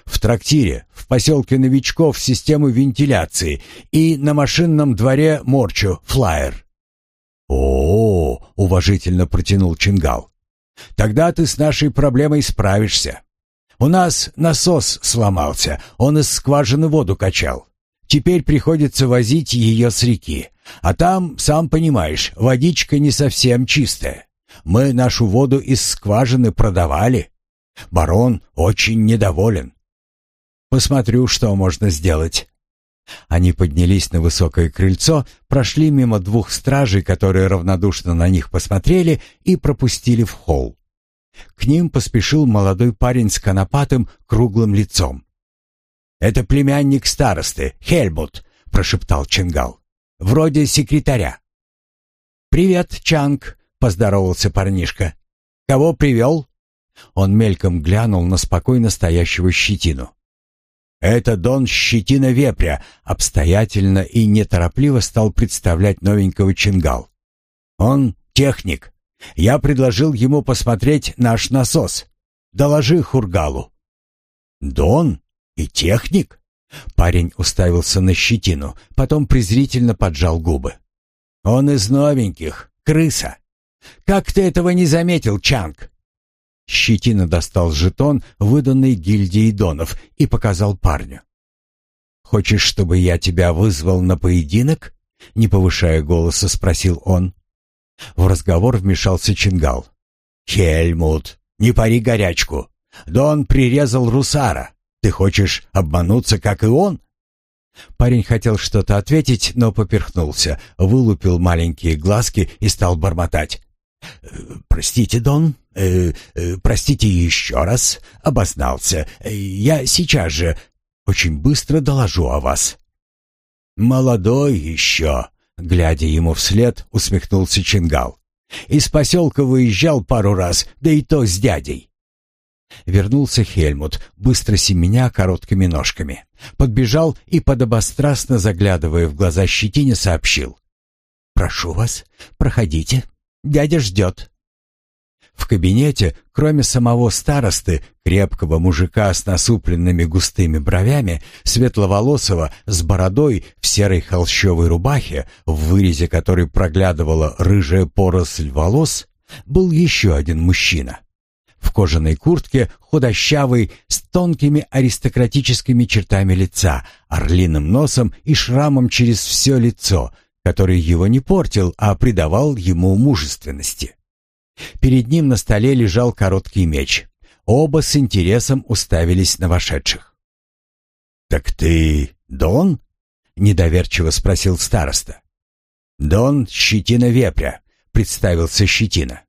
В трактире, в поселке новичков систему вентиляции и на машинном дворе Морчу флайер. О, -о, -о уважительно протянул Чингал. Тогда ты с нашей проблемой справишься. У нас насос сломался, он из скважины воду качал. Теперь приходится возить ее с реки. А там, сам понимаешь, водичка не совсем чистая. Мы нашу воду из скважины продавали. Барон очень недоволен. Посмотрю, что можно сделать. Они поднялись на высокое крыльцо, прошли мимо двух стражей, которые равнодушно на них посмотрели и пропустили в холл. К ним поспешил молодой парень с конопатым круглым лицом. «Это племянник старосты, Хельмут», — прошептал Ченгал. «Вроде секретаря». «Привет, Чанг», — поздоровался парнишка. «Кого привел?» Он мельком глянул на спокойно стоящего щетину. Это Дон Щетина Вепря обстоятельно и неторопливо стал представлять новенького Чингал. Он техник. Я предложил ему посмотреть наш насос. Доложи Хургалу. Дон и техник? Парень уставился на щетину, потом презрительно поджал губы. Он из новеньких, крыса. Как ты этого не заметил, Чанг? Щетина достал жетон, выданный гильдией Донов, и показал парню. «Хочешь, чтобы я тебя вызвал на поединок?» Не повышая голоса, спросил он. В разговор вмешался Чингал. «Хельмут, не пари горячку. Дон прирезал Русара. Ты хочешь обмануться, как и он?» Парень хотел что-то ответить, но поперхнулся, вылупил маленькие глазки и стал бормотать. «Простите, Дон, э, э, простите еще раз, обознался. Я сейчас же очень быстро доложу о вас». «Молодой еще», — глядя ему вслед, усмехнулся Чингал. «Из поселка выезжал пару раз, да и то с дядей». Вернулся Хельмут, быстро семеня короткими ножками. Подбежал и, подобострастно заглядывая в глаза щетине, сообщил. «Прошу вас, проходите». Дядя ждет». В кабинете, кроме самого старосты, крепкого мужика с насупленными густыми бровями, светловолосого, с бородой, в серой холщовой рубахе, в вырезе которой проглядывала рыжая поросль волос, был еще один мужчина. В кожаной куртке, худощавый, с тонкими аристократическими чертами лица, орлиным носом и шрамом через все лицо — который его не портил, а придавал ему мужественности. Перед ним на столе лежал короткий меч. Оба с интересом уставились на вошедших. «Так ты Дон?» — недоверчиво спросил староста. «Дон Щетина Вепря», — представился Щетина.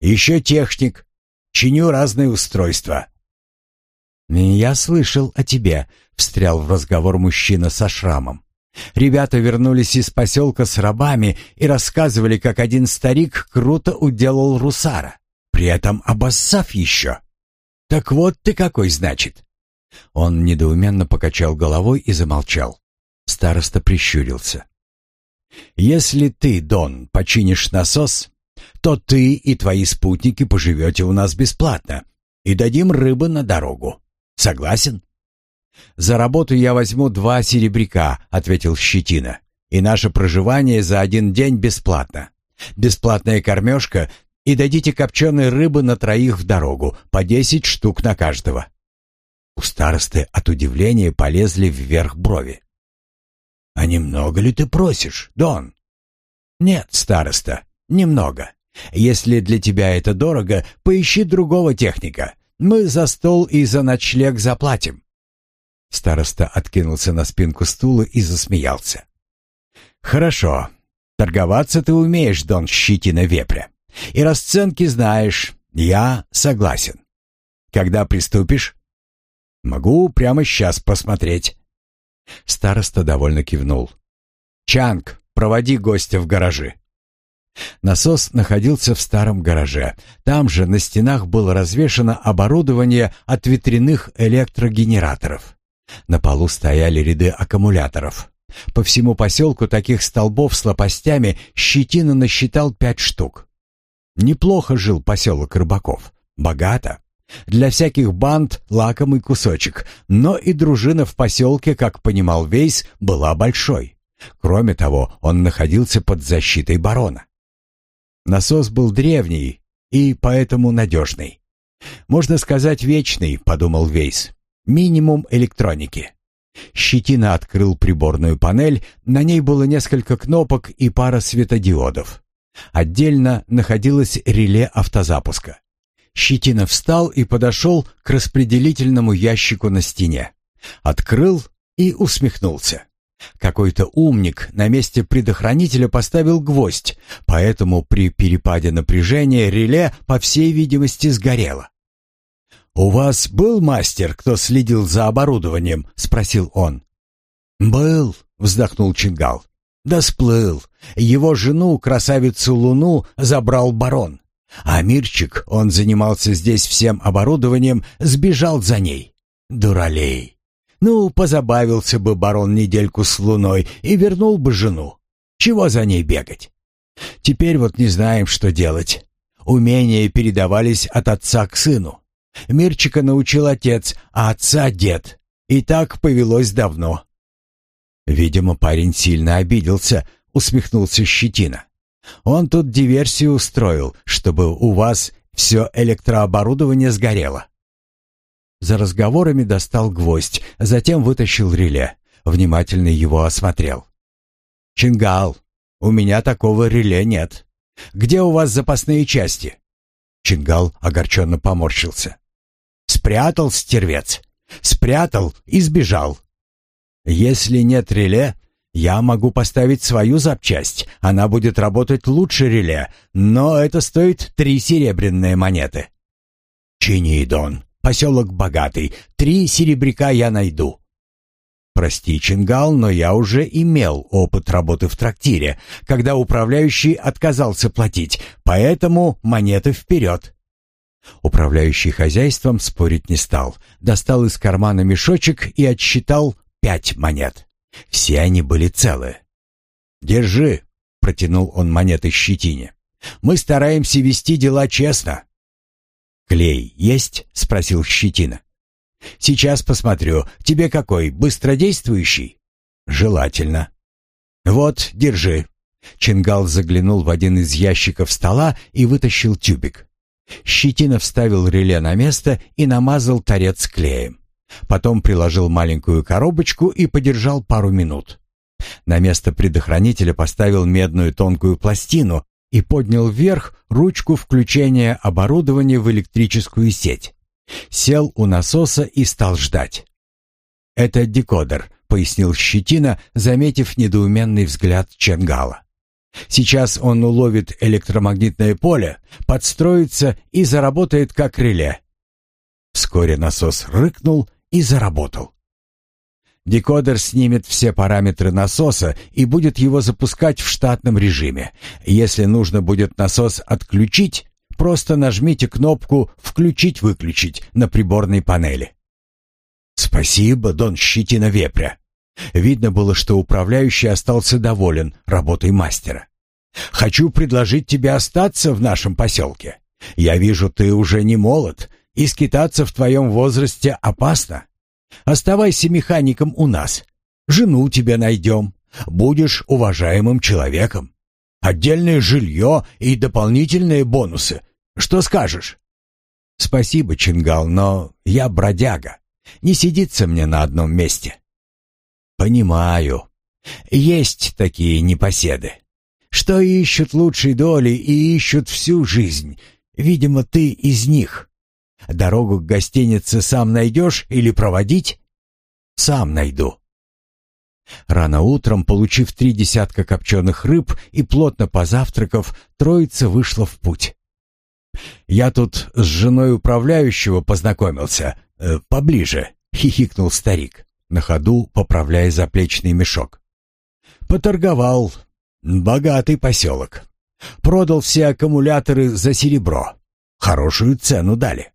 «Еще техник. Чиню разные устройства». «Я слышал о тебе», — встрял в разговор мужчина со шрамом. Ребята вернулись из поселка с рабами и рассказывали, как один старик круто уделал русара, при этом обоссав еще. «Так вот ты какой, значит!» Он недоуменно покачал головой и замолчал. Староста прищурился. «Если ты, Дон, починишь насос, то ты и твои спутники поживете у нас бесплатно и дадим рыбы на дорогу. Согласен?» «За работу я возьму два серебряка», — ответил Щетина. «И наше проживание за один день бесплатно. Бесплатная кормежка и дадите копченой рыбы на троих в дорогу, по десять штук на каждого». У старосты от удивления полезли вверх брови. «А немного ли ты просишь, Дон?» «Нет, староста, немного. Если для тебя это дорого, поищи другого техника. Мы за стол и за ночлег заплатим». Староста откинулся на спинку стула и засмеялся. «Хорошо. Торговаться ты умеешь, Дон Щитина Вепря. И расценки знаешь. Я согласен. Когда приступишь?» «Могу прямо сейчас посмотреть». Староста довольно кивнул. «Чанг, проводи гостя в гаражи». Насос находился в старом гараже. Там же на стенах было развешано оборудование от ветряных электрогенераторов. На полу стояли ряды аккумуляторов. По всему поселку таких столбов с лопастями Щетина насчитал пять штук. Неплохо жил поселок рыбаков. Богато. Для всяких банд лакомый кусочек, но и дружина в поселке, как понимал Вейс, была большой. Кроме того, он находился под защитой барона. Насос был древний и поэтому надежный. «Можно сказать, вечный», — подумал Вейс. Минимум электроники. Щетина открыл приборную панель, на ней было несколько кнопок и пара светодиодов. Отдельно находилось реле автозапуска. Щетина встал и подошел к распределительному ящику на стене. Открыл и усмехнулся. Какой-то умник на месте предохранителя поставил гвоздь, поэтому при перепаде напряжения реле, по всей видимости, сгорело. «У вас был мастер, кто следил за оборудованием?» — спросил он. «Был», — вздохнул Чингал. «Да сплыл. Его жену, красавицу Луну, забрал барон. А Мирчик, он занимался здесь всем оборудованием, сбежал за ней. Дуралей. Ну, позабавился бы барон недельку с луной и вернул бы жену. Чего за ней бегать? Теперь вот не знаем, что делать. Умения передавались от отца к сыну. Мирчика научил отец, а отца дед. И так повелось давно. Видимо, парень сильно обиделся, усмехнулся Щетина. Он тут диверсию устроил, чтобы у вас все электрооборудование сгорело. За разговорами достал гвоздь, затем вытащил реле, внимательно его осмотрел. «Чингал, у меня такого реле нет. Где у вас запасные части?» Чингал огорченно поморщился. «Спрятал, стервец! Спрятал и сбежал. Если нет реле, я могу поставить свою запчасть. Она будет работать лучше реле, но это стоит три серебряные монеты. Чини Дон, поселок богатый, три серебряка я найду. Прости, Чингал, но я уже имел опыт работы в трактире, когда управляющий отказался платить, поэтому монеты вперед. Управляющий хозяйством спорить не стал, достал из кармана мешочек и отсчитал пять монет. Все они были целы. «Держи», — протянул он монеты щетине. «Мы стараемся вести дела честно». «Клей есть?» — спросил щетина. «Сейчас посмотрю. Тебе какой, быстродействующий?» «Желательно». «Вот, держи». Чингал заглянул в один из ящиков стола и вытащил тюбик. Щетина вставил реле на место и намазал торец клеем. Потом приложил маленькую коробочку и подержал пару минут. На место предохранителя поставил медную тонкую пластину и поднял вверх ручку включения оборудования в электрическую сеть. Сел у насоса и стал ждать. «Это декодер», — пояснил Щетина, заметив недоуменный взгляд Ченгала. «Сейчас он уловит электромагнитное поле, подстроится и заработает как реле». Вскоре насос рыкнул и заработал. Декодер снимет все параметры насоса и будет его запускать в штатном режиме. Если нужно будет насос отключить, просто нажмите кнопку «Включить-выключить» на приборной панели. Спасибо, Дон Щетина Вепря. Видно было, что управляющий остался доволен работой мастера. Хочу предложить тебе остаться в нашем поселке. Я вижу, ты уже не молод, и скитаться в твоем возрасте опасно. Оставайся механиком у нас. Жену тебе найдем. Будешь уважаемым человеком. Отдельное жилье и дополнительные бонусы. Что скажешь?» «Спасибо, Чингал, но я бродяга. Не сидится мне на одном месте». «Понимаю. Есть такие непоседы. Что ищут лучшей доли и ищут всю жизнь. Видимо, ты из них. Дорогу к гостинице сам найдешь или проводить? Сам найду. Рано утром, получив три десятка копченых рыб и плотно позавтракав, троица вышла в путь. «Я тут с женой управляющего познакомился. Э, поближе», — хихикнул старик, на ходу поправляя заплечный мешок. «Поторговал. Богатый поселок. Продал все аккумуляторы за серебро. Хорошую цену дали.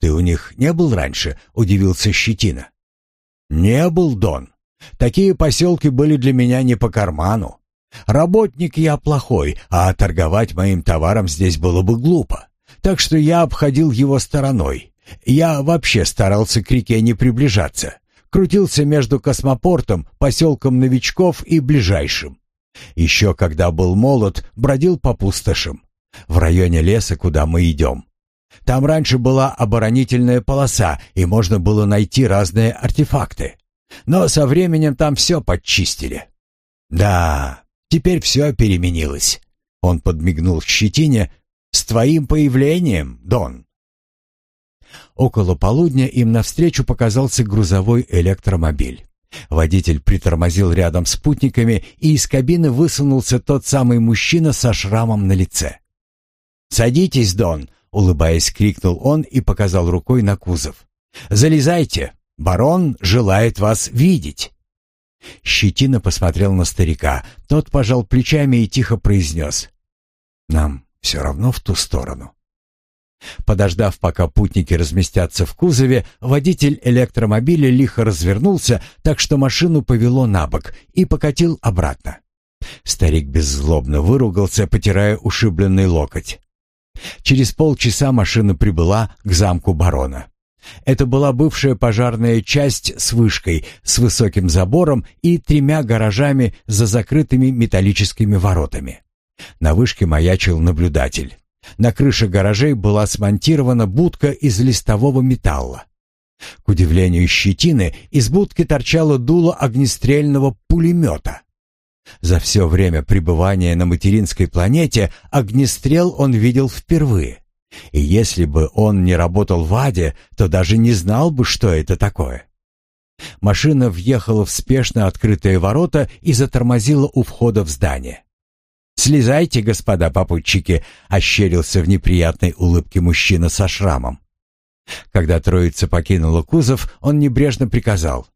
«Ты у них не был раньше?» — удивился Щетина. «Не был, Дон. Такие поселки были для меня не по карману. Работник я плохой, а торговать моим товаром здесь было бы глупо. Так что я обходил его стороной. Я вообще старался к реке не приближаться. Крутился между космопортом, поселком новичков и ближайшим. Еще когда был молод, бродил по пустошам. В районе леса, куда мы идем. Там раньше была оборонительная полоса, и можно было найти разные артефакты. Но со временем там все подчистили. Да, теперь все переменилось. Он подмигнул щетине. С твоим появлением, Дон. Около полудня им навстречу показался грузовой электромобиль. Водитель притормозил рядом с спутниками, и из кабины высунулся тот самый мужчина со шрамом на лице. «Садитесь, Дон», улыбаясь, крикнул он и показал рукой на кузов. Залезайте, барон желает вас видеть. Щетина посмотрел на старика. Тот пожал плечами и тихо произнес. «Нам все равно в ту сторону». Подождав, пока путники разместятся в кузове, водитель электромобиля лихо развернулся, так что машину повело на бок и покатил обратно. Старик беззлобно выругался, потирая ушибленный локоть. Через полчаса машина прибыла к замку барона. Это была бывшая пожарная часть с вышкой, с высоким забором и тремя гаражами за закрытыми металлическими воротами. На вышке маячил наблюдатель. На крыше гаражей была смонтирована будка из листового металла. К удивлению щетины, из будки торчало дуло огнестрельного пулемета. За все время пребывания на материнской планете огнестрел он видел впервые. И если бы он не работал в Аде, то даже не знал бы, что это такое. Машина въехала в спешно открытые ворота и затормозила у входа в здание. «Слезайте, господа попутчики!» — ощерился в неприятной улыбке мужчина со шрамом. Когда троица покинула кузов, он небрежно приказал.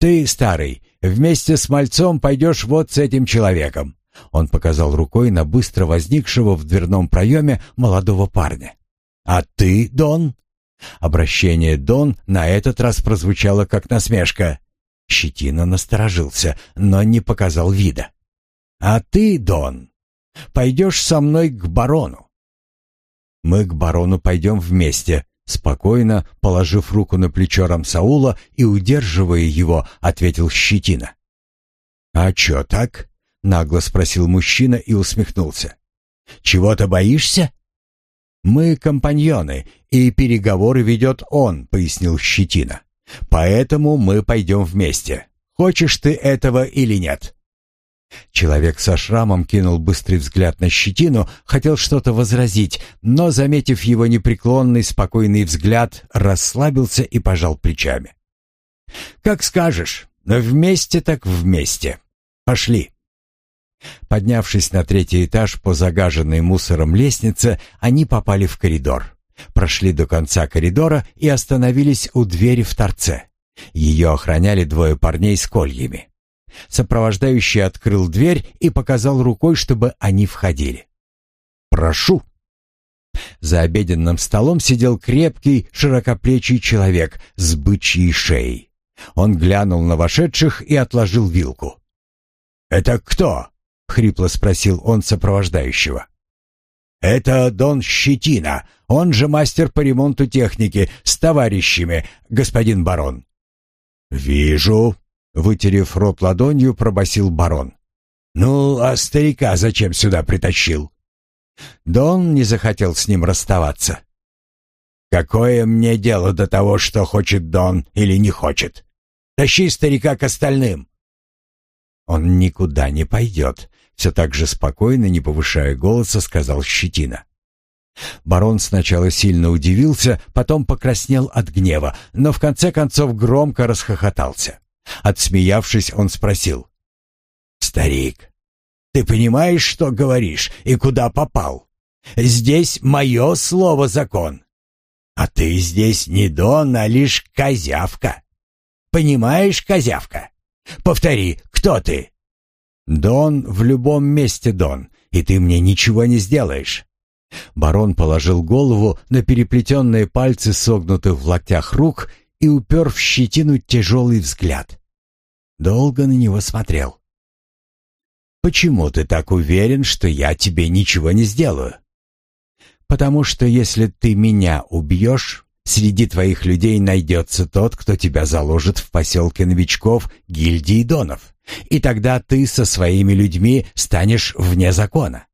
«Ты, старый, вместе с мальцом пойдешь вот с этим человеком». Он показал рукой на быстро возникшего в дверном проеме молодого парня. «А ты, Дон?» Обращение «Дон» на этот раз прозвучало как насмешка. Щетина насторожился, но не показал вида. «А ты, Дон, Пойдешь со мной к барону». «Мы к барону пойдем вместе», — спокойно, положив руку на плечо Рамсаула и удерживая его, ответил Щетина. «А чё так?» — нагло спросил мужчина и усмехнулся. «Чего-то боишься?» «Мы компаньоны, и переговоры ведет он», — пояснил Щетина. «Поэтому мы пойдем вместе. Хочешь ты этого или нет?» Человек со шрамом кинул быстрый взгляд на щетину, хотел что-то возразить, но, заметив его непреклонный, спокойный взгляд, расслабился и пожал плечами. «Как скажешь, но вместе так вместе. Пошли». Поднявшись на третий этаж по загаженной мусором лестнице, они попали в коридор. Прошли до конца коридора и остановились у двери в торце. Ее охраняли двое парней с кольями. Сопровождающий открыл дверь и показал рукой, чтобы они входили. «Прошу!» За обеденным столом сидел крепкий, широкоплечий человек с бычьей шеей. Он глянул на вошедших и отложил вилку. «Это кто?» — хрипло спросил он сопровождающего. «Это Дон Щетина, он же мастер по ремонту техники, с товарищами, господин барон». «Вижу», Вытерев рот ладонью, пробасил барон. «Ну, а старика зачем сюда притащил?» Дон не захотел с ним расставаться. «Какое мне дело до того, что хочет Дон или не хочет? Тащи старика к остальным!» «Он никуда не пойдет», — все так же спокойно, не повышая голоса, сказал Щетина. Барон сначала сильно удивился, потом покраснел от гнева, но в конце концов громко расхохотался. Отсмеявшись, он спросил. «Старик, ты понимаешь, что говоришь и куда попал? Здесь мое слово закон. А ты здесь не Дон, а лишь козявка. Понимаешь, козявка? Повтори, кто ты?» «Дон в любом месте, Дон, и ты мне ничего не сделаешь». Барон положил голову на переплетенные пальцы согнутых в локтях рук и упер в щетину тяжелый взгляд. Долго на него смотрел. «Почему ты так уверен, что я тебе ничего не сделаю?» «Потому что если ты меня убьешь, среди твоих людей найдется тот, кто тебя заложит в поселке новичков гильдии Донов, и тогда ты со своими людьми станешь вне закона.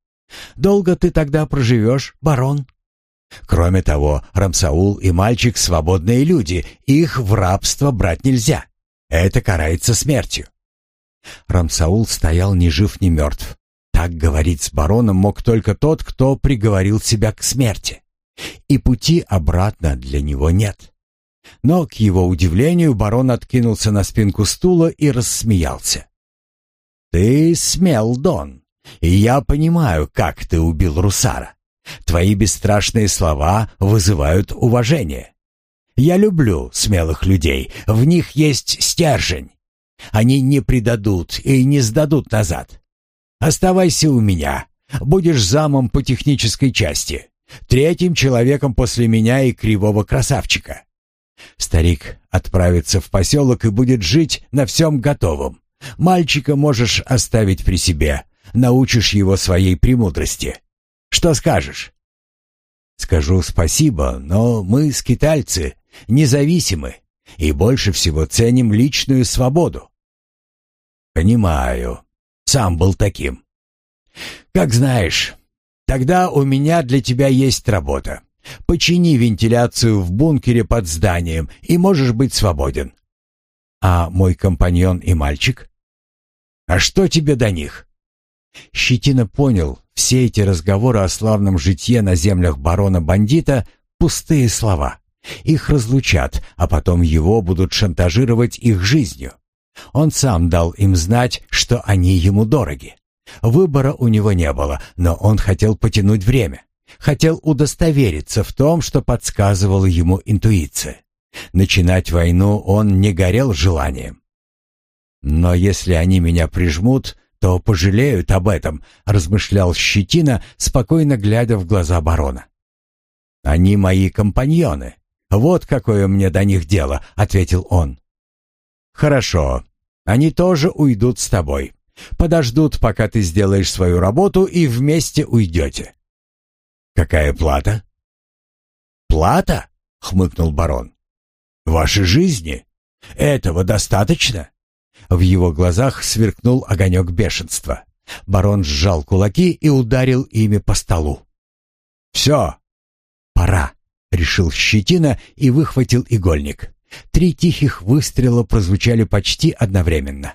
Долго ты тогда проживешь, барон?» Кроме того, Рамсаул и мальчик свободные люди, их в рабство брать нельзя. Это карается смертью. Рамсаул стоял ни жив, ни мертв. Так говорить с бароном мог только тот, кто приговорил себя к смерти. И пути обратно для него нет. Но, к его удивлению, барон откинулся на спинку стула и рассмеялся. «Ты смел, Дон, и я понимаю, как ты убил Русара. Твои бесстрашные слова вызывают уважение. Я люблю смелых людей, в них есть стержень. Они не предадут и не сдадут назад. Оставайся у меня, будешь замом по технической части. Третьим человеком после меня и кривого красавчика. Старик отправится в поселок и будет жить на всем готовом. Мальчика можешь оставить при себе, научишь его своей премудрости. Что скажешь? Скажу спасибо, но мы, скитальцы, независимы и больше всего ценим личную свободу. Понимаю. Сам был таким. Как знаешь. Тогда у меня для тебя есть работа. Почини вентиляцию в бункере под зданием, и можешь быть свободен. А мой компаньон и мальчик? А что тебе до них? Щетина понял, все эти разговоры о славном житье на землях барона-бандита — пустые слова. Их разлучат, а потом его будут шантажировать их жизнью. Он сам дал им знать, что они ему дороги. Выбора у него не было, но он хотел потянуть время. Хотел удостовериться в том, что подсказывала ему интуиция. Начинать войну он не горел желанием. «Но если они меня прижмут, то пожалеют об этом», — размышлял Щетина, спокойно глядя в глаза барона. «Они мои компаньоны. Вот какое мне до них дело», — ответил он. «Хорошо. Они тоже уйдут с тобой. Подождут, пока ты сделаешь свою работу, и вместе уйдете. Какая плата? Плата? хмыкнул барон. Ваши жизни? Этого достаточно? В его глазах сверкнул огонек бешенства. Барон сжал кулаки и ударил ими по столу. «Все, пора», — решил Щетина и выхватил игольник. Три тихих выстрела прозвучали почти одновременно.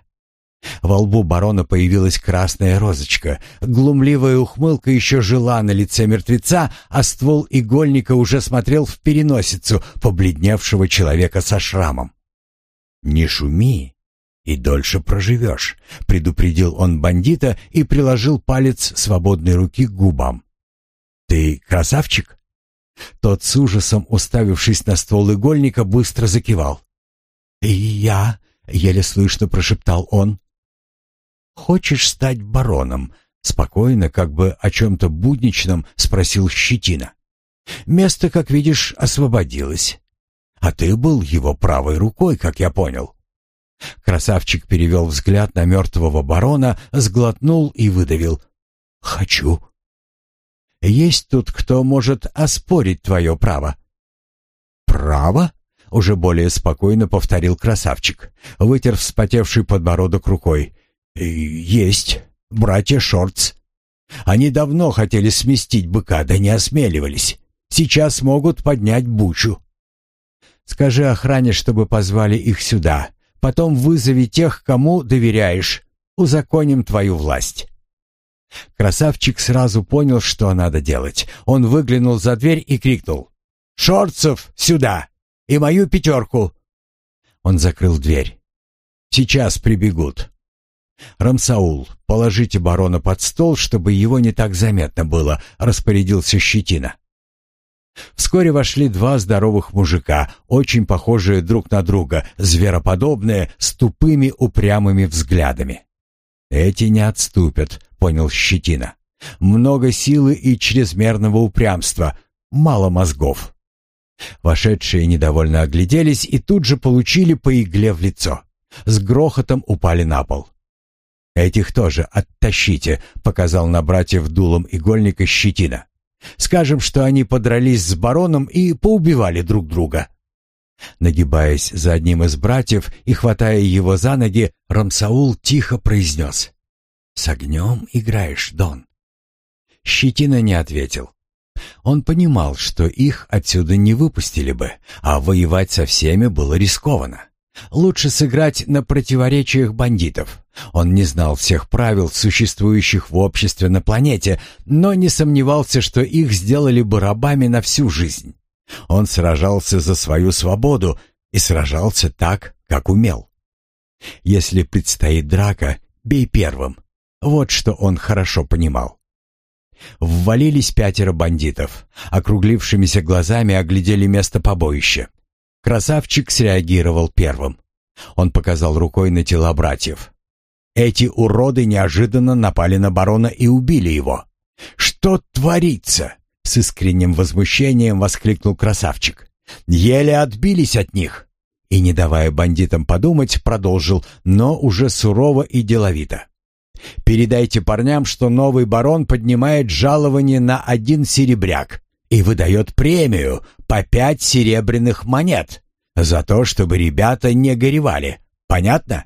Во лбу барона появилась красная розочка. Глумливая ухмылка еще жила на лице мертвеца, а ствол игольника уже смотрел в переносицу побледневшего человека со шрамом. «Не шуми, и дольше проживешь», — предупредил он бандита и приложил палец свободной руки к губам. «Ты красавчик?» Тот с ужасом, уставившись на ствол игольника, быстро закивал. «И я», — еле слышно прошептал он, «Хочешь стать бароном?» — спокойно, как бы о чем-то будничном, спросил Щетина. «Место, как видишь, освободилось. А ты был его правой рукой, как я понял». Красавчик перевел взгляд на мертвого барона, сглотнул и выдавил. «Хочу». «Есть тут кто может оспорить твое право?» «Право?» — уже более спокойно повторил красавчик, вытер вспотевший подбородок рукой. «Есть, братья Шортс. Они давно хотели сместить быка, да не осмеливались. Сейчас могут поднять бучу. Скажи охране, чтобы позвали их сюда. Потом вызови тех, кому доверяешь. Узаконим твою власть». Красавчик сразу понял, что надо делать. Он выглянул за дверь и крикнул. «Шорцев, сюда! И мою пятерку!» Он закрыл дверь. «Сейчас прибегут. «Рамсаул, положите барона под стол, чтобы его не так заметно было», — распорядился Щетина. Вскоре вошли два здоровых мужика, очень похожие друг на друга, звероподобные, с тупыми упрямыми взглядами. «Эти не отступят», — понял Щетина. «Много силы и чрезмерного упрямства, мало мозгов». Вошедшие недовольно огляделись и тут же получили по игле в лицо. С грохотом упали на пол. «Этих тоже оттащите», — показал на братьев дулом игольника щетина. «Скажем, что они подрались с бароном и поубивали друг друга». Нагибаясь за одним из братьев и хватая его за ноги, Рамсаул тихо произнес. «С огнем играешь, Дон?» Щетина не ответил. Он понимал, что их отсюда не выпустили бы, а воевать со всеми было рискованно. Лучше сыграть на противоречиях бандитов. Он не знал всех правил, существующих в обществе на планете, но не сомневался, что их сделали бы рабами на всю жизнь. Он сражался за свою свободу и сражался так, как умел. Если предстоит драка, бей первым. Вот что он хорошо понимал. Ввалились пятеро бандитов, округлившимися глазами оглядели место побоища. Красавчик среагировал первым. Он показал рукой на тела братьев. Эти уроды неожиданно напали на барона и убили его. Что творится? С искренним возмущением воскликнул красавчик. «Еле отбились от них!» И, не давая бандитам подумать, продолжил, но уже сурово и деловито. «Передайте парням, что новый барон поднимает жалование на один серебряк и выдает премию по пять серебряных монет за то, чтобы ребята не горевали. Понятно?»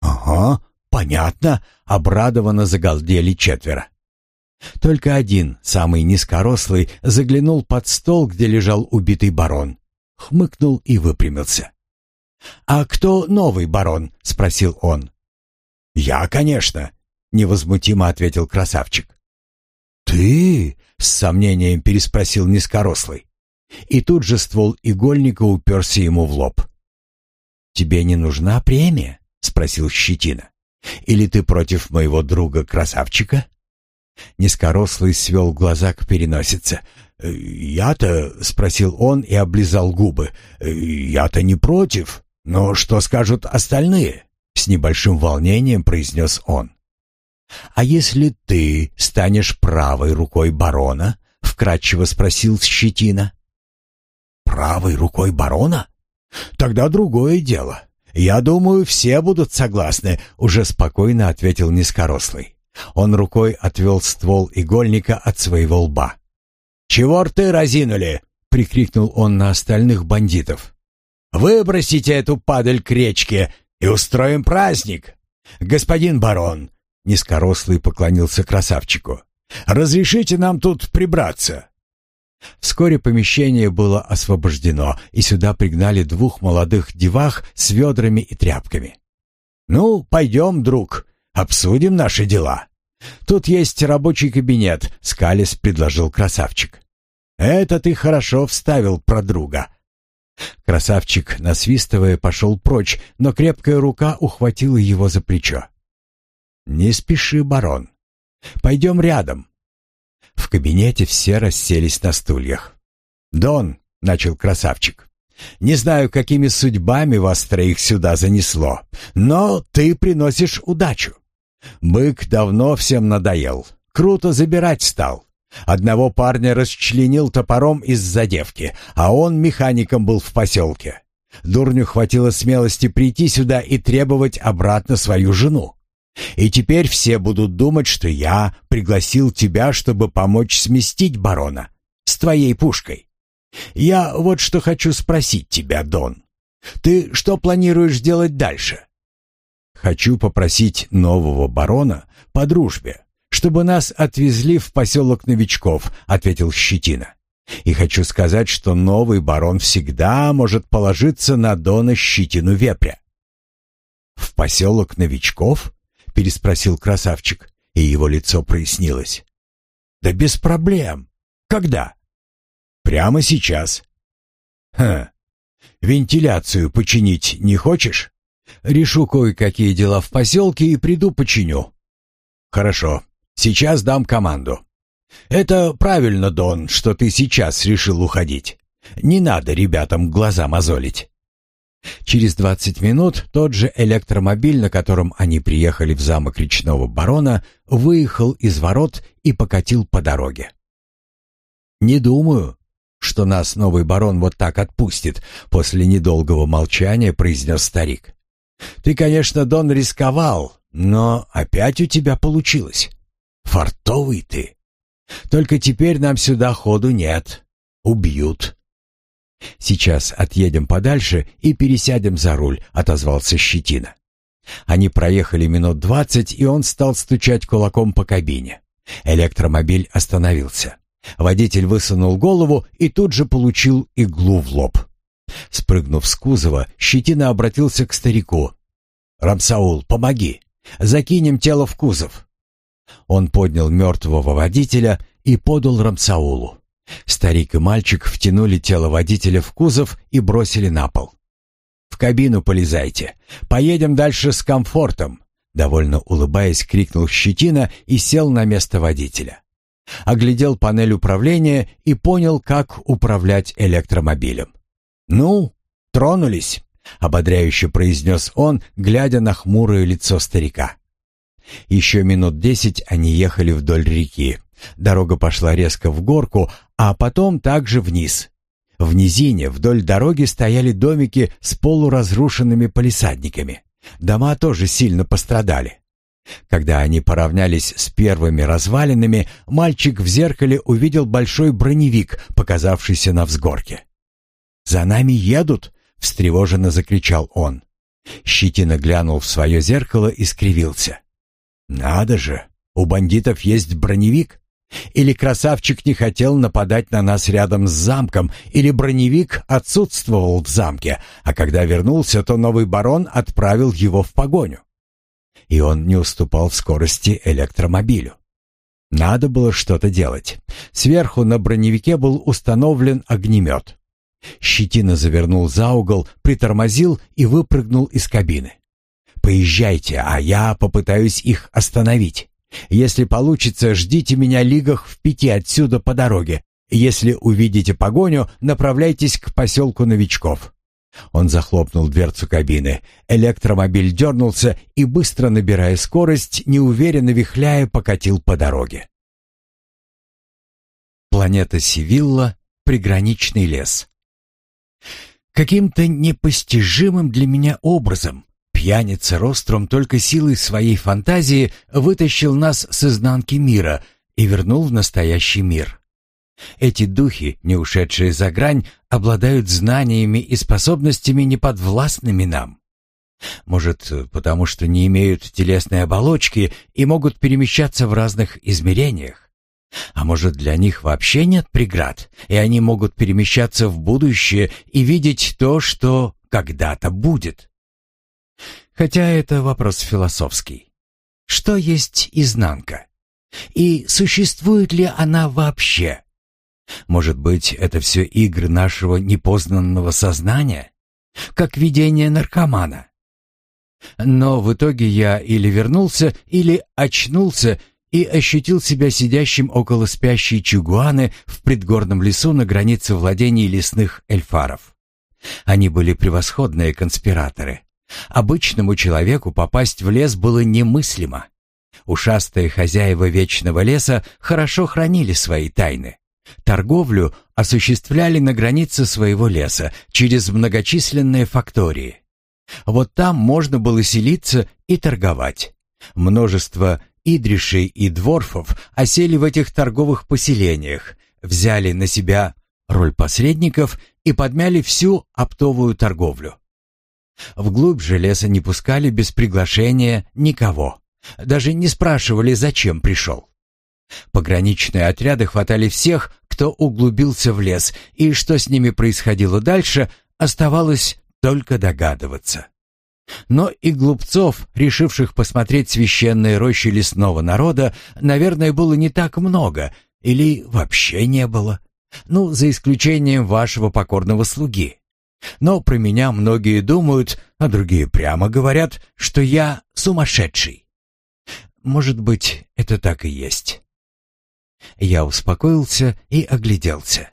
«Ага, понятно», — обрадованно загалдели четверо. Только один, самый низкорослый, заглянул под стол, где лежал убитый барон. Хмыкнул и выпрямился. «А кто новый барон?» — спросил он. «Я, конечно», — невозмутимо ответил красавчик. «Ты?» — с сомнением переспросил низкорослый. И тут же ствол игольника уперся ему в лоб. «Тебе не нужна премия?» — спросил Щетина. «Или ты против моего друга-красавчика?» Низкорослый свел глаза к переносице. «Я-то...» — спросил он и облизал губы. «Я-то не против, но что скажут остальные?» С небольшим волнением произнес он. «А если ты станешь правой рукой барона?» — вкратчиво спросил Щетина. «Правой рукой барона? Тогда другое дело. Я думаю, все будут согласны», — уже спокойно ответил низкорослый. Он рукой отвел ствол игольника от своего лба. «Чего рты разинули?» — прикрикнул он на остальных бандитов. «Выбросите эту падаль к речке и устроим праздник! Господин барон!» — низкорослый поклонился красавчику. «Разрешите нам тут прибраться!» Вскоре помещение было освобождено, и сюда пригнали двух молодых девах с ведрами и тряпками. «Ну, пойдем, друг», Обсудим наши дела. Тут есть рабочий кабинет, скалис предложил красавчик. Это ты хорошо вставил про друга. Красавчик, насвистывая, пошел прочь, но крепкая рука ухватила его за плечо. «Не спеши, барон. Пойдем рядом». В кабинете все расселись на стульях. «Дон», — начал красавчик, — «не знаю, какими судьбами вас троих сюда занесло, но ты приносишь удачу. Бык давно всем надоел. Круто забирать стал. Одного парня расчленил топором из-за девки, а он механиком был в поселке. Дурню хватило смелости прийти сюда и требовать обратно свою жену. И теперь все будут думать, что я пригласил тебя, чтобы помочь сместить барона с твоей пушкой. Я вот что хочу спросить тебя, Дон. Ты что планируешь делать дальше? Хочу попросить нового барона по дружбе, чтобы нас отвезли в поселок новичков», — ответил Щетина. «И хочу сказать, что новый барон всегда может положиться на Дона Щетину Вепря». «В поселок новичков?» — переспросил красавчик, и его лицо прояснилось. «Да без проблем. Когда?» «Прямо сейчас». «Хм, вентиляцию починить не хочешь?» Решу кое-какие дела в поселке и приду починю. Хорошо. Сейчас дам команду. Это правильно, Дон, что ты сейчас решил уходить. Не надо ребятам глаза мозолить. Через двадцать минут тот же электромобиль, на котором они приехали в замок речного барона, выехал из ворот и покатил по дороге. «Не думаю, что нас новый барон вот так отпустит», — после недолгого молчания произнес старик. Ты, конечно, Дон, рисковал, но опять у тебя получилось. Фартовый ты. Только теперь нам сюда ходу нет. Убьют. Сейчас отъедем подальше и пересядем за руль, отозвался Щетина. Они проехали минут двадцать, и он стал стучать кулаком по кабине. Электромобиль остановился. Водитель высунул голову и тут же получил иглу в лоб. Спрыгнув с кузова, Щетина обратился к старику. «Рамсаул, помоги! Закинем тело в кузов!» Он поднял мертвого водителя и подал Рамсаулу. Старик и мальчик втянули тело водителя в кузов и бросили на пол. «В кабину полезайте. Поедем дальше с комфортом», — довольно улыбаясь, крикнул Щетина и сел на место водителя. Оглядел панель управления и понял, как управлять электромобилем. «Ну, тронулись», — ободряюще произнес он, глядя на хмурое лицо старика. Еще минут десять они ехали вдоль реки, Дорога пошла резко в горку, а потом также вниз. В низине вдоль дороги стояли домики с полуразрушенными палисадниками. Дома тоже сильно пострадали. Когда они поравнялись с первыми развалинами, мальчик в зеркале увидел большой броневик, показавшийся на взгорке. «За нами едут!» — встревоженно закричал он. Щетина глянул в свое зеркало и скривился. «Надо же! У бандитов есть броневик!» Или красавчик не хотел нападать на нас рядом с замком, или броневик отсутствовал в замке, а когда вернулся, то новый барон отправил его в погоню. И он не уступал в скорости электромобилю. Надо было что-то делать. Сверху на броневике был установлен огнемет. Щетина завернул за угол, притормозил и выпрыгнул из кабины. «Поезжайте, а я попытаюсь их остановить. Если получится, ждите меня лигах в пяти отсюда по дороге. Если увидите погоню, направляйтесь к поселку новичков». Он захлопнул дверцу кабины. Электромобиль дернулся и, быстро набирая скорость, неуверенно вихляя, покатил по дороге. Планета Сивилла, приграничный лес. Каким-то непостижимым для меня образом пьяница Ростром только силой своей фантазии вытащил нас с изнанки мира и вернул в настоящий мир. Эти духи, не ушедшие за грань, обладают знаниями и способностями неподвластными нам. Может, потому что не имеют телесной оболочки и могут перемещаться в разных измерениях. А может, для них вообще нет преград, и они могут перемещаться в будущее и видеть то, что когда-то будет? Хотя это вопрос философский. Что есть изнанка? И существует ли она вообще? Может быть, это все игры нашего непознанного сознания? Как видение наркомана? Но в итоге я или вернулся, или очнулся и ощутил себя сидящим около спящей чугуаны в предгорном лесу на границе владений лесных эльфаров. Они были превосходные конспираторы. Обычному человеку попасть в лес было немыслимо. Ушастые хозяева вечного леса хорошо хранили свои тайны. Торговлю осуществляли на границе своего леса через многочисленные фактории. Вот там можно было селиться и торговать. Множество идришей и дворфов осели в этих торговых поселениях, взяли на себя роль посредников и подмяли всю оптовую торговлю. Вглубь же не пускали без приглашения никого. Даже не спрашивали, зачем пришел. Пограничные отряды хватали всех, кто углубился в лес, и что с ними происходило дальше, оставалось только догадываться. Но и глупцов, решивших посмотреть священные рощи лесного народа, наверное, было не так много, или вообще не было. Ну, за исключением вашего покорного слуги. Но про меня многие думают, а другие прямо говорят, что я сумасшедший. Может быть, это так и есть. Я успокоился и огляделся.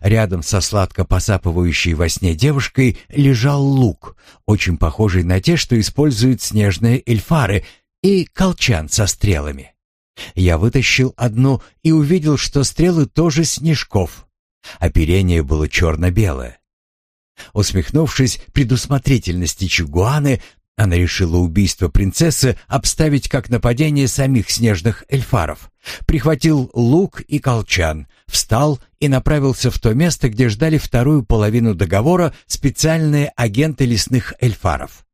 Рядом со сладко посапывающей во сне девушкой лежал лук, очень похожий на те, что используют снежные эльфары, и колчан со стрелами. Я вытащил одну и увидел, что стрелы тоже снежков. Оперение было черно-белое. Усмехнувшись предусмотрительности Чугуаны, она решила убийство принцессы обставить как нападение самих снежных эльфаров. Прихватил лук и колчан, встал и направился в то место, где ждали вторую половину договора специальные агенты лесных эльфаров.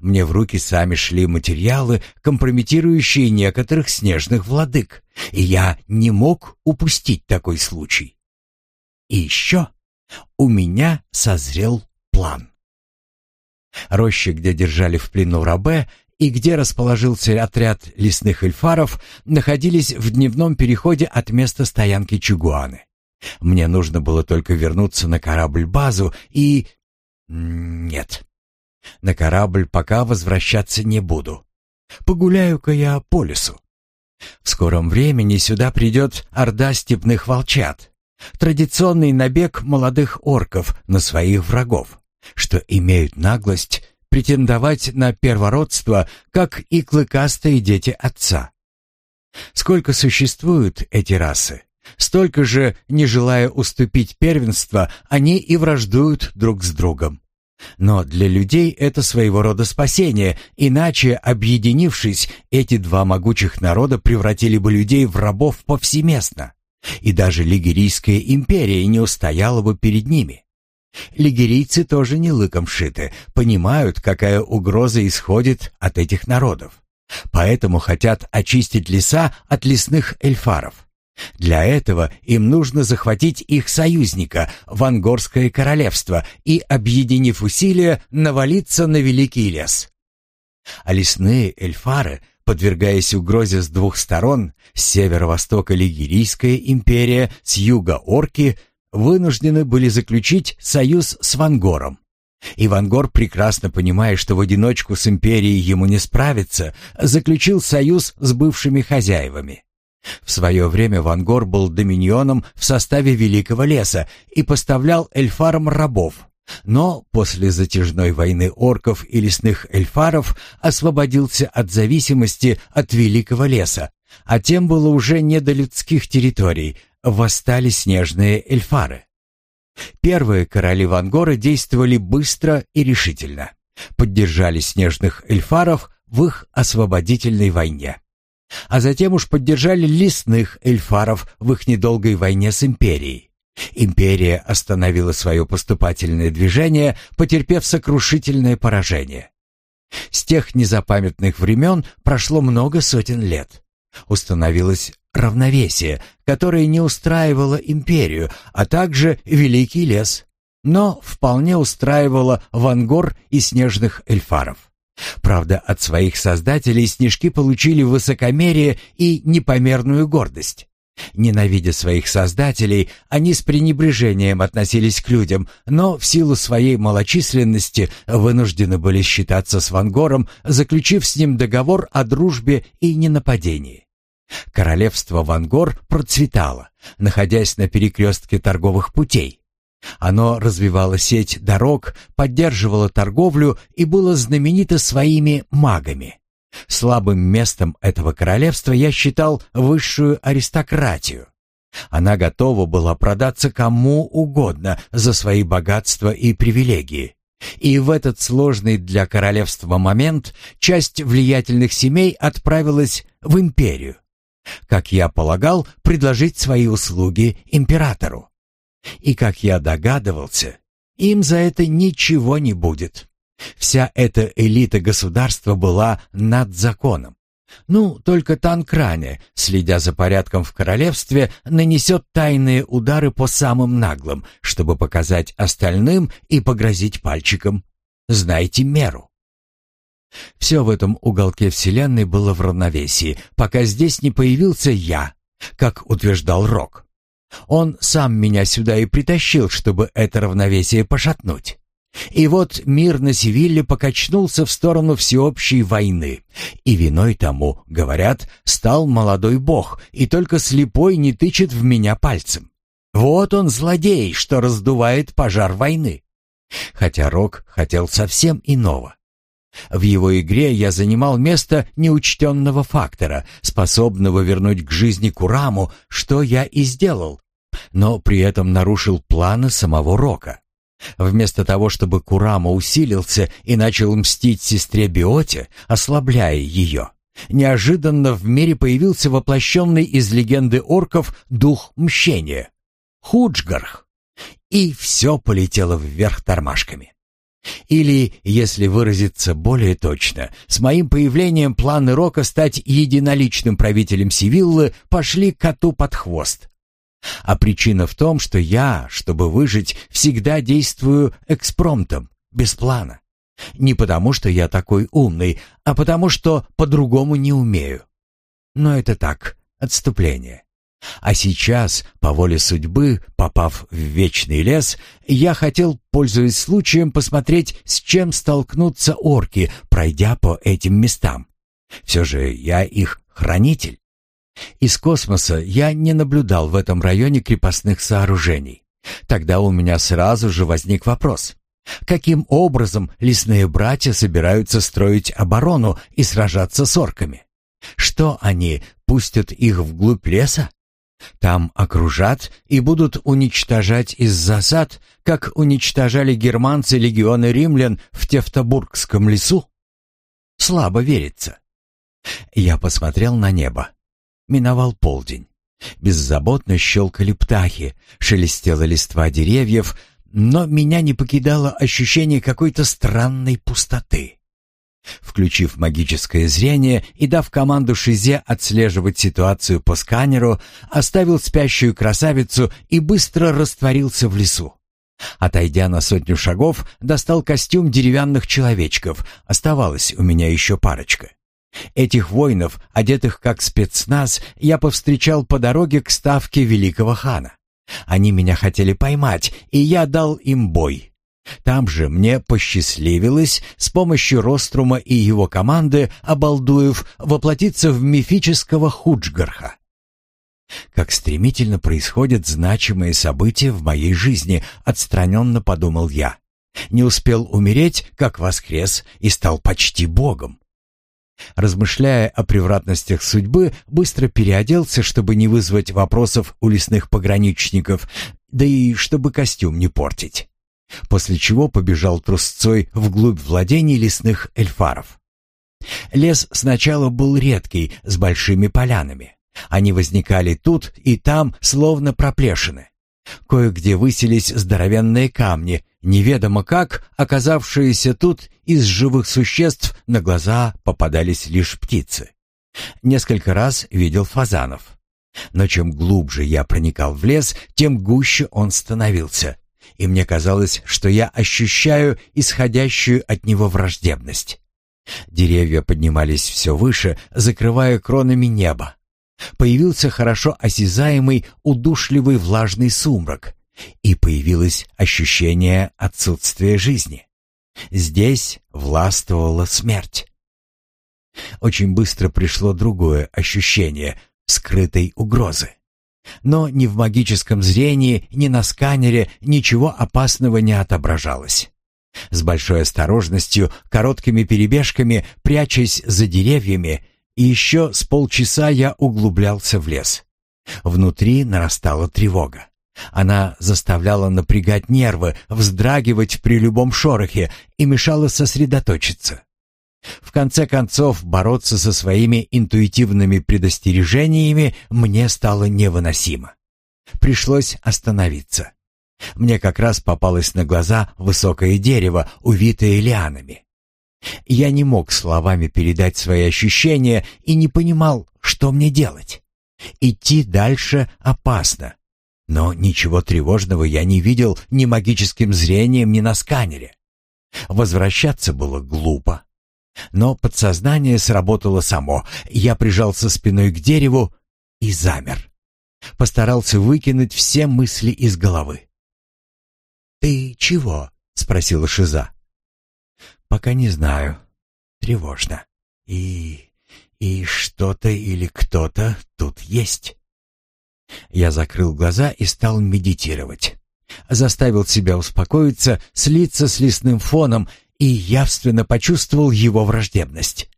Мне в руки сами шли материалы, компрометирующие некоторых снежных владык, и я не мог упустить такой случай. И еще у меня созрел план. Роща, где держали в плену Рабе, и где расположился отряд лесных эльфаров, находились в дневном переходе от места стоянки Чугуаны. Мне нужно было только вернуться на корабль-базу и... Нет. На корабль пока возвращаться не буду. Погуляю-ка я по лесу. В скором времени сюда придет орда степных волчат. Традиционный набег молодых орков на своих врагов что имеют наглость претендовать на первородство, как и клыкастые дети отца. Сколько существуют эти расы, столько же, не желая уступить первенство, они и враждуют друг с другом. Но для людей это своего рода спасение, иначе, объединившись, эти два могучих народа превратили бы людей в рабов повсеместно. И даже Лигерийская империя не устояла бы перед ними. Лигерийцы тоже не лыком шиты, понимают, какая угроза исходит от этих народов. Поэтому хотят очистить леса от лесных эльфаров. Для этого им нужно захватить их союзника, Вангорское королевство, и, объединив усилия, навалиться на Великий лес. А лесные эльфары, подвергаясь угрозе с двух сторон, с северо-востока Лигерийская империя, с юга Орки, вынуждены были заключить союз с Вангором. И Вангор, прекрасно понимая, что в одиночку с империей ему не справиться, заключил союз с бывшими хозяевами. В свое время Вангор был доминионом в составе Великого леса и поставлял эльфарам рабов, но после затяжной войны орков и лесных эльфаров освободился от зависимости от Великого леса, а тем было уже не до людских территорий, восстали снежные эльфары. Первые короли Вангора действовали быстро и решительно. Поддержали снежных эльфаров в их освободительной войне. А затем уж поддержали лесных эльфаров в их недолгой войне с империей. Империя остановила свое поступательное движение, потерпев сокрушительное поражение. С тех незапамятных времен прошло много сотен лет. Установилось равновесие, которое не устраивало империю, а также Великий лес, но вполне устраивало Вангор и снежных эльфаров. Правда, от своих создателей снежки получили высокомерие и непомерную гордость. Ненавидя своих создателей, они с пренебрежением относились к людям, но в силу своей малочисленности вынуждены были считаться с Вангором, заключив с ним договор о дружбе и ненападении. Королевство Вангор процветало, находясь на перекрестке торговых путей. Оно развивало сеть дорог, поддерживало торговлю и было знаменито своими магами. Слабым местом этого королевства я считал высшую аристократию. Она готова была продаться кому угодно за свои богатства и привилегии. И в этот сложный для королевства момент часть влиятельных семей отправилась в империю как я полагал, предложить свои услуги императору. И, как я догадывался, им за это ничего не будет. Вся эта элита государства была над законом. Ну, только Танкране, следя за порядком в королевстве, нанесет тайные удары по самым наглым, чтобы показать остальным и погрозить пальчиком. Знайте меру. Все в этом уголке Вселенной было в равновесии, пока здесь не появился я, как утверждал Рок. Он сам меня сюда и притащил, чтобы это равновесие пошатнуть. И вот мир на Севилле покачнулся в сторону всеобщей войны. И виной тому, говорят, стал молодой бог, и только слепой не тычет в меня пальцем. Вот он злодей, что раздувает пожар войны. Хотя Рок хотел совсем иного. В его игре я занимал место неучтенного фактора, способного вернуть к жизни Кураму, что я и сделал, но при этом нарушил планы самого Рока. Вместо того, чтобы Курама усилился и начал мстить сестре Биоте, ослабляя ее, неожиданно в мире появился воплощенный из легенды орков дух мщения — Худжгарх. И все полетело вверх тормашками. Или, если выразиться более точно, с моим появлением планы Рока стать единоличным правителем Сивиллы пошли коту под хвост. А причина в том, что я, чтобы выжить, всегда действую экспромтом, без плана. Не потому, что я такой умный, а потому, что по-другому не умею. Но это так, отступление. А сейчас, по воле судьбы, попав в вечный лес, я хотел, пользуясь случаем, посмотреть, с чем столкнутся орки, пройдя по этим местам. Все же я их хранитель. Из космоса я не наблюдал в этом районе крепостных сооружений. Тогда у меня сразу же возник вопрос. Каким образом лесные братья собираются строить оборону и сражаться с орками? Что они, пустят их вглубь леса? Там окружат и будут уничтожать из засад, как уничтожали германцы легионы римлян в Тевтобургском лесу? Слабо верится. Я посмотрел на небо. Миновал полдень. Беззаботно щелкали птахи, шелестела листва деревьев, но меня не покидало ощущение какой-то странной пустоты. Включив магическое зрение и дав команду Шизе отслеживать ситуацию по сканеру, оставил спящую красавицу и быстро растворился в лесу. Отойдя на сотню шагов, достал костюм деревянных человечков. Оставалось у меня еще парочка. Этих воинов, одетых как спецназ, я повстречал по дороге к ставке великого хана. Они меня хотели поймать, и я дал им бой. Там же мне посчастливилось с помощью Рострума и его команды, обалдуев, воплотиться в мифического Худжгарха. Как стремительно происходят значимые события в моей жизни, отстраненно подумал я. Не успел умереть, как воскрес и стал почти богом. Размышляя о превратностях судьбы, быстро переоделся, чтобы не вызвать вопросов у лесных пограничников, да и чтобы костюм не портить. После чего побежал трусцой вглубь владений лесных эльфаров. Лес сначала был редкий, с большими полянами. Они возникали тут и там, словно проплешины. Кое-где высились здоровенные камни, неведомо как оказавшиеся тут из живых существ на глаза попадались лишь птицы. Несколько раз видел фазанов. Но чем глубже я проникал в лес, тем гуще он становился, и мне казалось, что я ощущаю исходящую от него враждебность. Деревья поднимались все выше, закрывая кронами небо. Появился хорошо осязаемый, удушливый влажный сумрак, и появилось ощущение отсутствия жизни. Здесь властвовала смерть. Очень быстро пришло другое ощущение скрытой угрозы. Но ни в магическом зрении, ни на сканере ничего опасного не отображалось. С большой осторожностью, короткими перебежками, прячась за деревьями, и еще с полчаса я углублялся в лес. Внутри нарастала тревога. Она заставляла напрягать нервы, вздрагивать при любом шорохе и мешала сосредоточиться. В конце концов, бороться со своими интуитивными предостережениями мне стало невыносимо. Пришлось остановиться. Мне как раз попалось на глаза высокое дерево, увитое лианами. Я не мог словами передать свои ощущения и не понимал, что мне делать. Идти дальше опасно. Но ничего тревожного я не видел ни магическим зрением, ни на сканере. Возвращаться было глупо. Но подсознание сработало само. Я прижался спиной к дереву и замер. Постарался выкинуть все мысли из головы. «Ты чего?» — спросила Шиза. «Пока не знаю. Тревожно. И... и что-то или кто-то тут есть». Я закрыл глаза и стал медитировать. Заставил себя успокоиться, слиться с лесным фоном и явственно почувствовал его враждебность.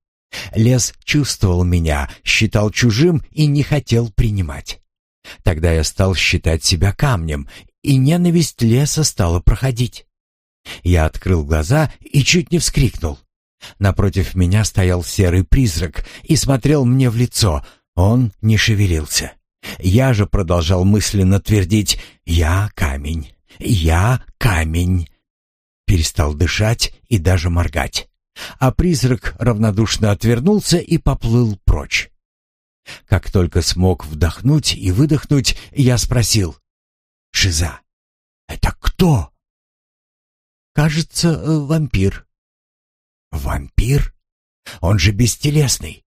Лес чувствовал меня, считал чужим и не хотел принимать. Тогда я стал считать себя камнем, и ненависть леса стала проходить. Я открыл глаза и чуть не вскрикнул. Напротив меня стоял серый призрак и смотрел мне в лицо. Он не шевелился. Я же продолжал мысленно твердить «Я камень, я камень». Перестал дышать и даже моргать. А призрак равнодушно отвернулся и поплыл прочь. Как только смог вдохнуть и выдохнуть, я спросил «Шиза, это кто?» «Кажется, э, вампир». «Вампир? Он же бестелесный».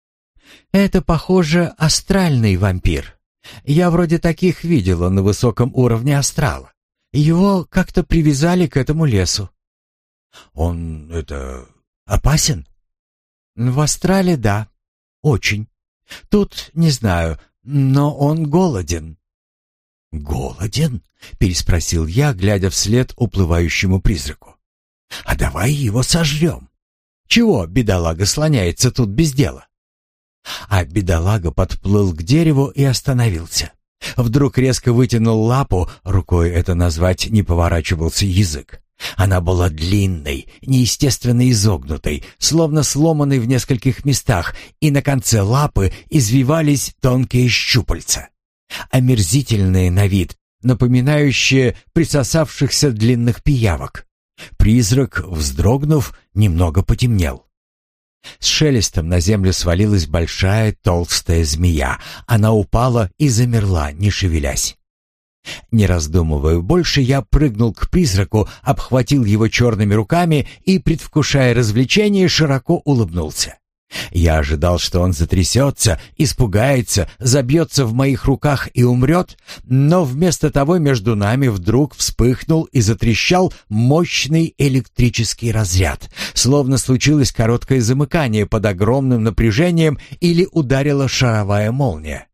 «Это, похоже, астральный вампир. Я вроде таких видела на высоком уровне астрала. Его как-то привязали к этому лесу. Он это опасен? В астрале да, очень. Тут не знаю, но он голоден. Голоден? переспросил я, глядя вслед уплывающему призраку. А давай его сожрем. Чего бедолага слоняется тут без дела? А бедолага подплыл к дереву и остановился. Вдруг резко вытянул лапу, рукой это назвать не поворачивался язык. Она была длинной, неестественно изогнутой, словно сломанной в нескольких местах, и на конце лапы извивались тонкие щупальца. Омерзительные на вид, напоминающие присосавшихся длинных пиявок. Призрак, вздрогнув, немного потемнел. С шелестом на землю свалилась большая толстая змея. Она упала и замерла, не шевелясь. Не раздумывая больше, я прыгнул к призраку, обхватил его черными руками и, предвкушая развлечение, широко улыбнулся. Я ожидал, что он затрясется, испугается, забьется в моих руках и умрет, но вместо того между нами вдруг вспыхнул и затрещал мощный электрический разряд, словно случилось короткое замыкание под огромным напряжением или ударила шаровая молния.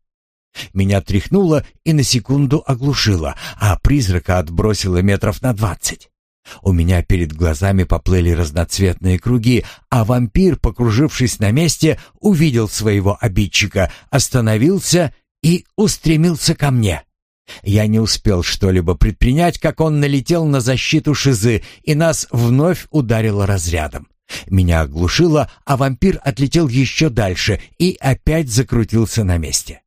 Меня тряхнуло и на секунду оглушило, а призрака отбросило метров на двадцать. У меня перед глазами поплыли разноцветные круги, а вампир, покружившись на месте, увидел своего обидчика, остановился и устремился ко мне. Я не успел что-либо предпринять, как он налетел на защиту шизы, и нас вновь ударило разрядом. Меня оглушило, а вампир отлетел еще дальше и опять закрутился на месте.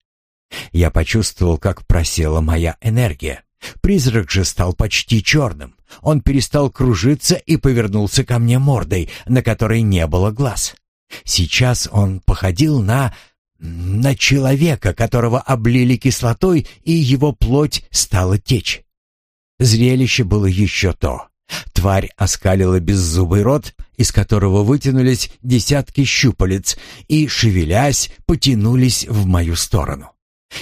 Я почувствовал, как просела моя энергия. Призрак же стал почти черным. Он перестал кружиться и повернулся ко мне мордой, на которой не было глаз. Сейчас он походил на... на человека, которого облили кислотой, и его плоть стала течь. Зрелище было еще то. Тварь оскалила беззубый рот, из которого вытянулись десятки щупалец и, шевелясь, потянулись в мою сторону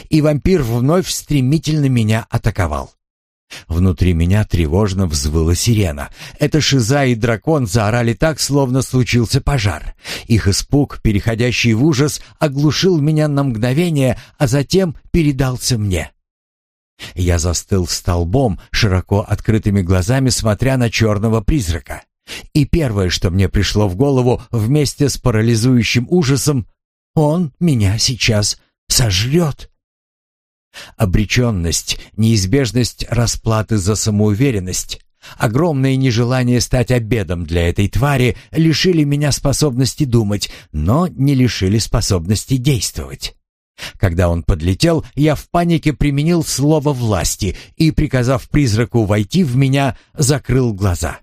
и вампир вновь стремительно меня атаковал. Внутри меня тревожно взвыла сирена. Это шиза и дракон заорали так, словно случился пожар. Их испуг, переходящий в ужас, оглушил меня на мгновение, а затем передался мне. Я застыл столбом, широко открытыми глазами смотря на черного призрака. И первое, что мне пришло в голову вместе с парализующим ужасом, он меня сейчас сожрет. Обреченность, неизбежность расплаты за самоуверенность, огромное нежелание стать обедом для этой твари лишили меня способности думать, но не лишили способности действовать. Когда он подлетел, я в панике применил слово власти и, приказав призраку войти в меня, закрыл глаза.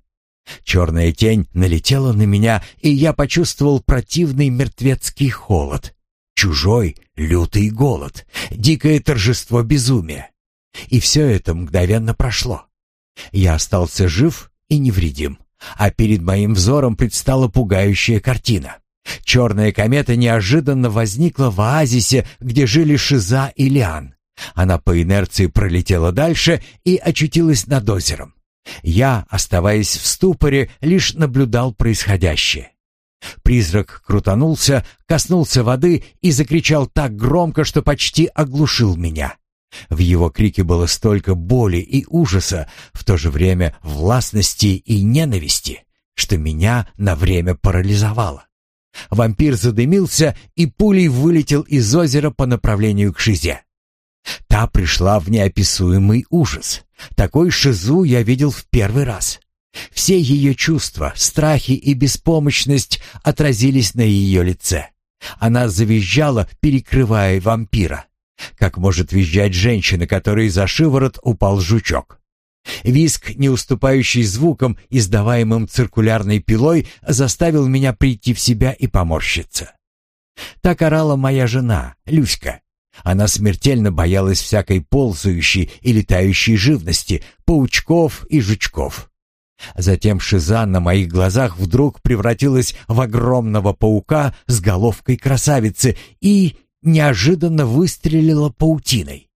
Черная тень налетела на меня, и я почувствовал противный мертвецкий холод чужой лютый голод, дикое торжество безумия. И все это мгновенно прошло. Я остался жив и невредим, а перед моим взором предстала пугающая картина. Черная комета неожиданно возникла в оазисе, где жили Шиза и Лиан. Она по инерции пролетела дальше и очутилась над озером. Я, оставаясь в ступоре, лишь наблюдал происходящее. Призрак крутанулся, коснулся воды и закричал так громко, что почти оглушил меня. В его крике было столько боли и ужаса, в то же время властности и ненависти, что меня на время парализовало. Вампир задымился и пулей вылетел из озера по направлению к Шизе. Та пришла в неописуемый ужас. Такой шизу я видел в первый раз. Все ее чувства, страхи и беспомощность отразились на ее лице. Она завизжала, перекрывая вампира. Как может визжать женщина, которой за шиворот упал жучок? Виск, не уступающий звукам, издаваемым циркулярной пилой, заставил меня прийти в себя и поморщиться. Так орала моя жена, Люська. Она смертельно боялась всякой ползающей и летающей живности, паучков и жучков. Затем Шиза на моих глазах вдруг превратилась в огромного паука с головкой красавицы и неожиданно выстрелила паутиной.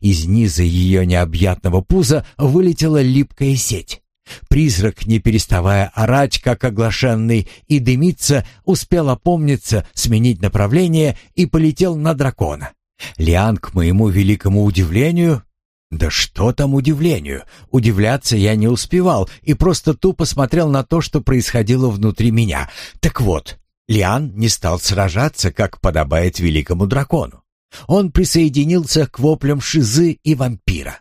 Из низа ее необъятного пуза вылетела липкая сеть. Призрак, не переставая орать, как оглашенный, и дымиться, успел опомниться, сменить направление и полетел на дракона. Лиан, к моему великому удивлению, да что там удивлению? Удивляться я не успевал и просто тупо смотрел на то, что происходило внутри меня. Так вот, Лиан не стал сражаться, как подобает великому дракону. Он присоединился к воплям шизы и вампира.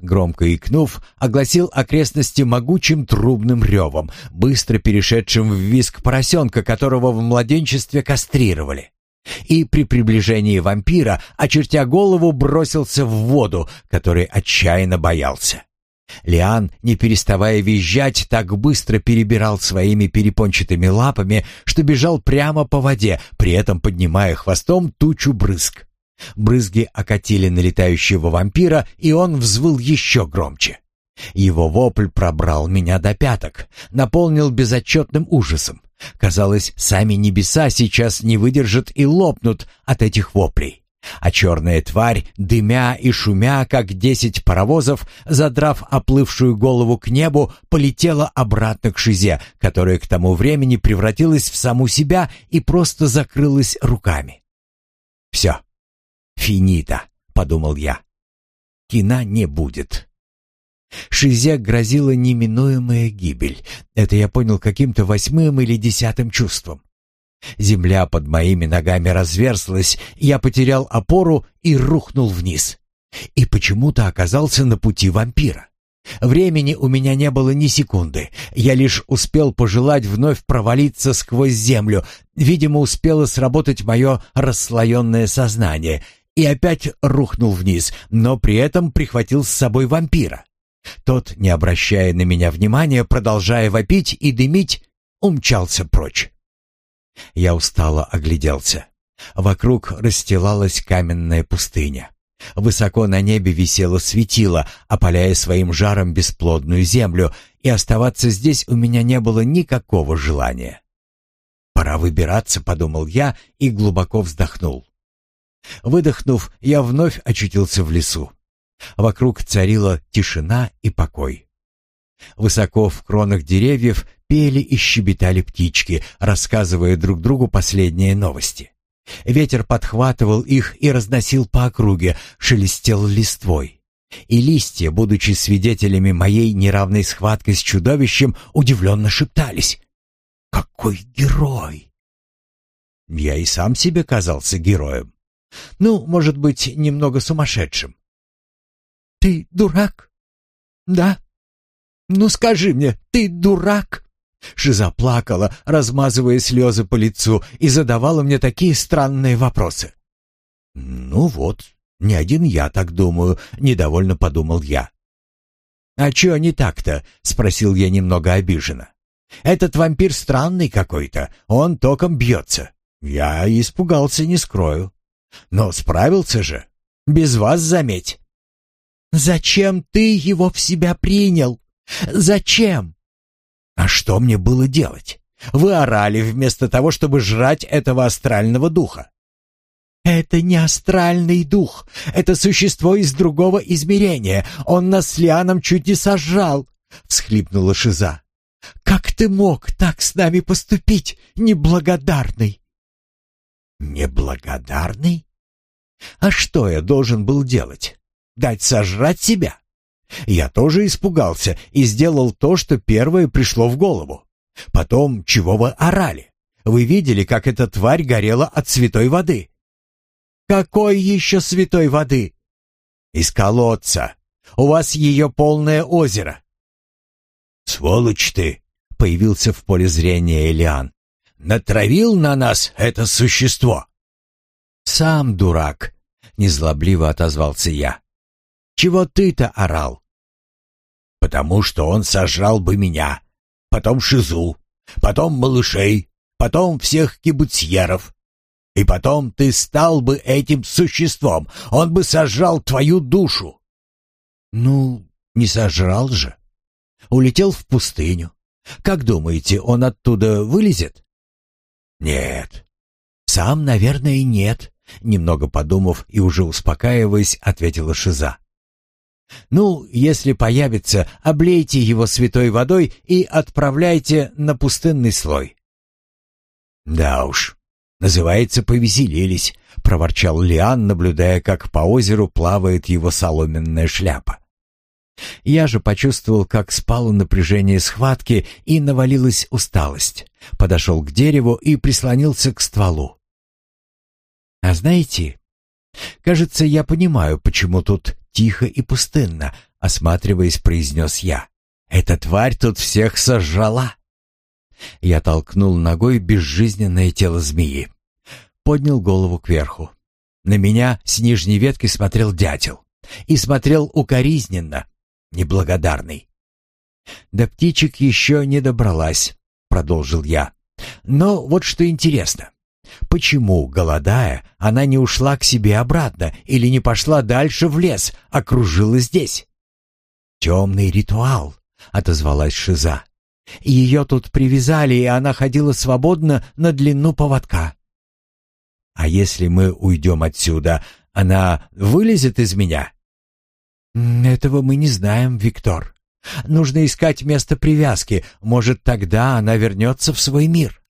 Громко икнув, огласил окрестности могучим трубным ревом, быстро перешедшим в визг поросенка, которого в младенчестве кастрировали. И при приближении вампира, очертя голову, бросился в воду, который отчаянно боялся. Лиан, не переставая визжать, так быстро перебирал своими перепончатыми лапами, что бежал прямо по воде, при этом поднимая хвостом тучу брызг. Брызги окатили налетающего вампира, и он взвыл еще громче. Его вопль пробрал меня до пяток, наполнил безотчетным ужасом. Казалось, сами небеса сейчас не выдержат и лопнут от этих воплей. А черная тварь, дымя и шумя, как десять паровозов, задрав оплывшую голову к небу, полетела обратно к Шизе, которая к тому времени превратилась в саму себя и просто закрылась руками. «Все, финита», — подумал я. «Кина не будет». Шизе грозила неминуемая гибель. Это я понял каким-то восьмым или десятым чувством. Земля под моими ногами разверзлась, я потерял опору и рухнул вниз. И почему-то оказался на пути вампира. Времени у меня не было ни секунды. Я лишь успел пожелать вновь провалиться сквозь землю. Видимо, успело сработать мое расслоенное сознание. И опять рухнул вниз, но при этом прихватил с собой вампира. Тот, не обращая на меня внимания, продолжая вопить и дымить, умчался прочь. Я устало огляделся. Вокруг расстилалась каменная пустыня. Высоко на небе висело светило, опаляя своим жаром бесплодную землю, и оставаться здесь у меня не было никакого желания. «Пора выбираться», — подумал я и глубоко вздохнул. Выдохнув, я вновь очутился в лесу. Вокруг царила тишина и покой. Высоко в кронах деревьев пели и щебетали птички, рассказывая друг другу последние новости. Ветер подхватывал их и разносил по округе, шелестел листвой. И листья, будучи свидетелями моей неравной схватки с чудовищем, удивленно шептались. «Какой герой!» Я и сам себе казался героем. Ну, может быть, немного сумасшедшим. «Ты дурак?» «Да», «Ну скажи мне, ты дурак?» Шиза плакала, размазывая слезы по лицу, и задавала мне такие странные вопросы. «Ну вот, не один я так думаю», — недовольно подумал я. «А чё не так-то?» — спросил я немного обиженно. «Этот вампир странный какой-то, он током бьется. Я испугался, не скрою. Но справился же. Без вас, заметь». «Зачем ты его в себя принял?» Зачем? А что мне было делать? Вы орали вместо того, чтобы жрать этого астрального духа. Это не астральный дух, это существо из другого измерения. Он нас с Лианом чуть не сожрал, всхлипнула Шиза. Как ты мог так с нами поступить, неблагодарный? Неблагодарный? А что я должен был делать? Дать сожрать себя? Я тоже испугался и сделал то, что первое пришло в голову. Потом, чего вы орали? Вы видели, как эта тварь горела от святой воды? Какой еще святой воды? Из колодца. У вас ее полное озеро. Сволочь ты, появился в поле зрения Элиан. Натравил на нас это существо. Сам дурак, незлобливо отозвался я. Чего ты-то орал? Потому что он сожрал бы меня, потом Шизу, потом малышей, потом всех кибуцьеров. И потом ты стал бы этим существом, он бы сожрал твою душу. Ну, не сожрал же. Улетел в пустыню. Как думаете, он оттуда вылезет? Нет. Сам, наверное, нет. Немного подумав и уже успокаиваясь, ответила Шиза. Ну, если появится, облейте его святой водой и отправляйте на пустынный слой. Да уж, называется повеселились, проворчал Лиан, наблюдая, как по озеру плавает его соломенная шляпа. Я же почувствовал, как спало напряжение схватки и навалилась усталость. Подошел к дереву и прислонился к стволу. «А знаете, кажется, я понимаю, почему тут тихо и пустынно», — осматриваясь, произнес я. «Эта тварь тут всех сожрала». Я толкнул ногой безжизненное тело змеи. Поднял голову кверху. На меня с нижней ветки смотрел дятел. И смотрел укоризненно, неблагодарный. «До птичек еще не добралась», — продолжил я. «Но вот что интересно. Почему, голодая, она не ушла к себе обратно или не пошла дальше в лес, а кружила здесь?» «Темный ритуал», — отозвалась Шиза. «Ее тут привязали, и она ходила свободно на длину поводка». «А если мы уйдем отсюда, она вылезет из меня?» «Этого мы не знаем, Виктор. Нужно искать место привязки. Может, тогда она вернется в свой мир».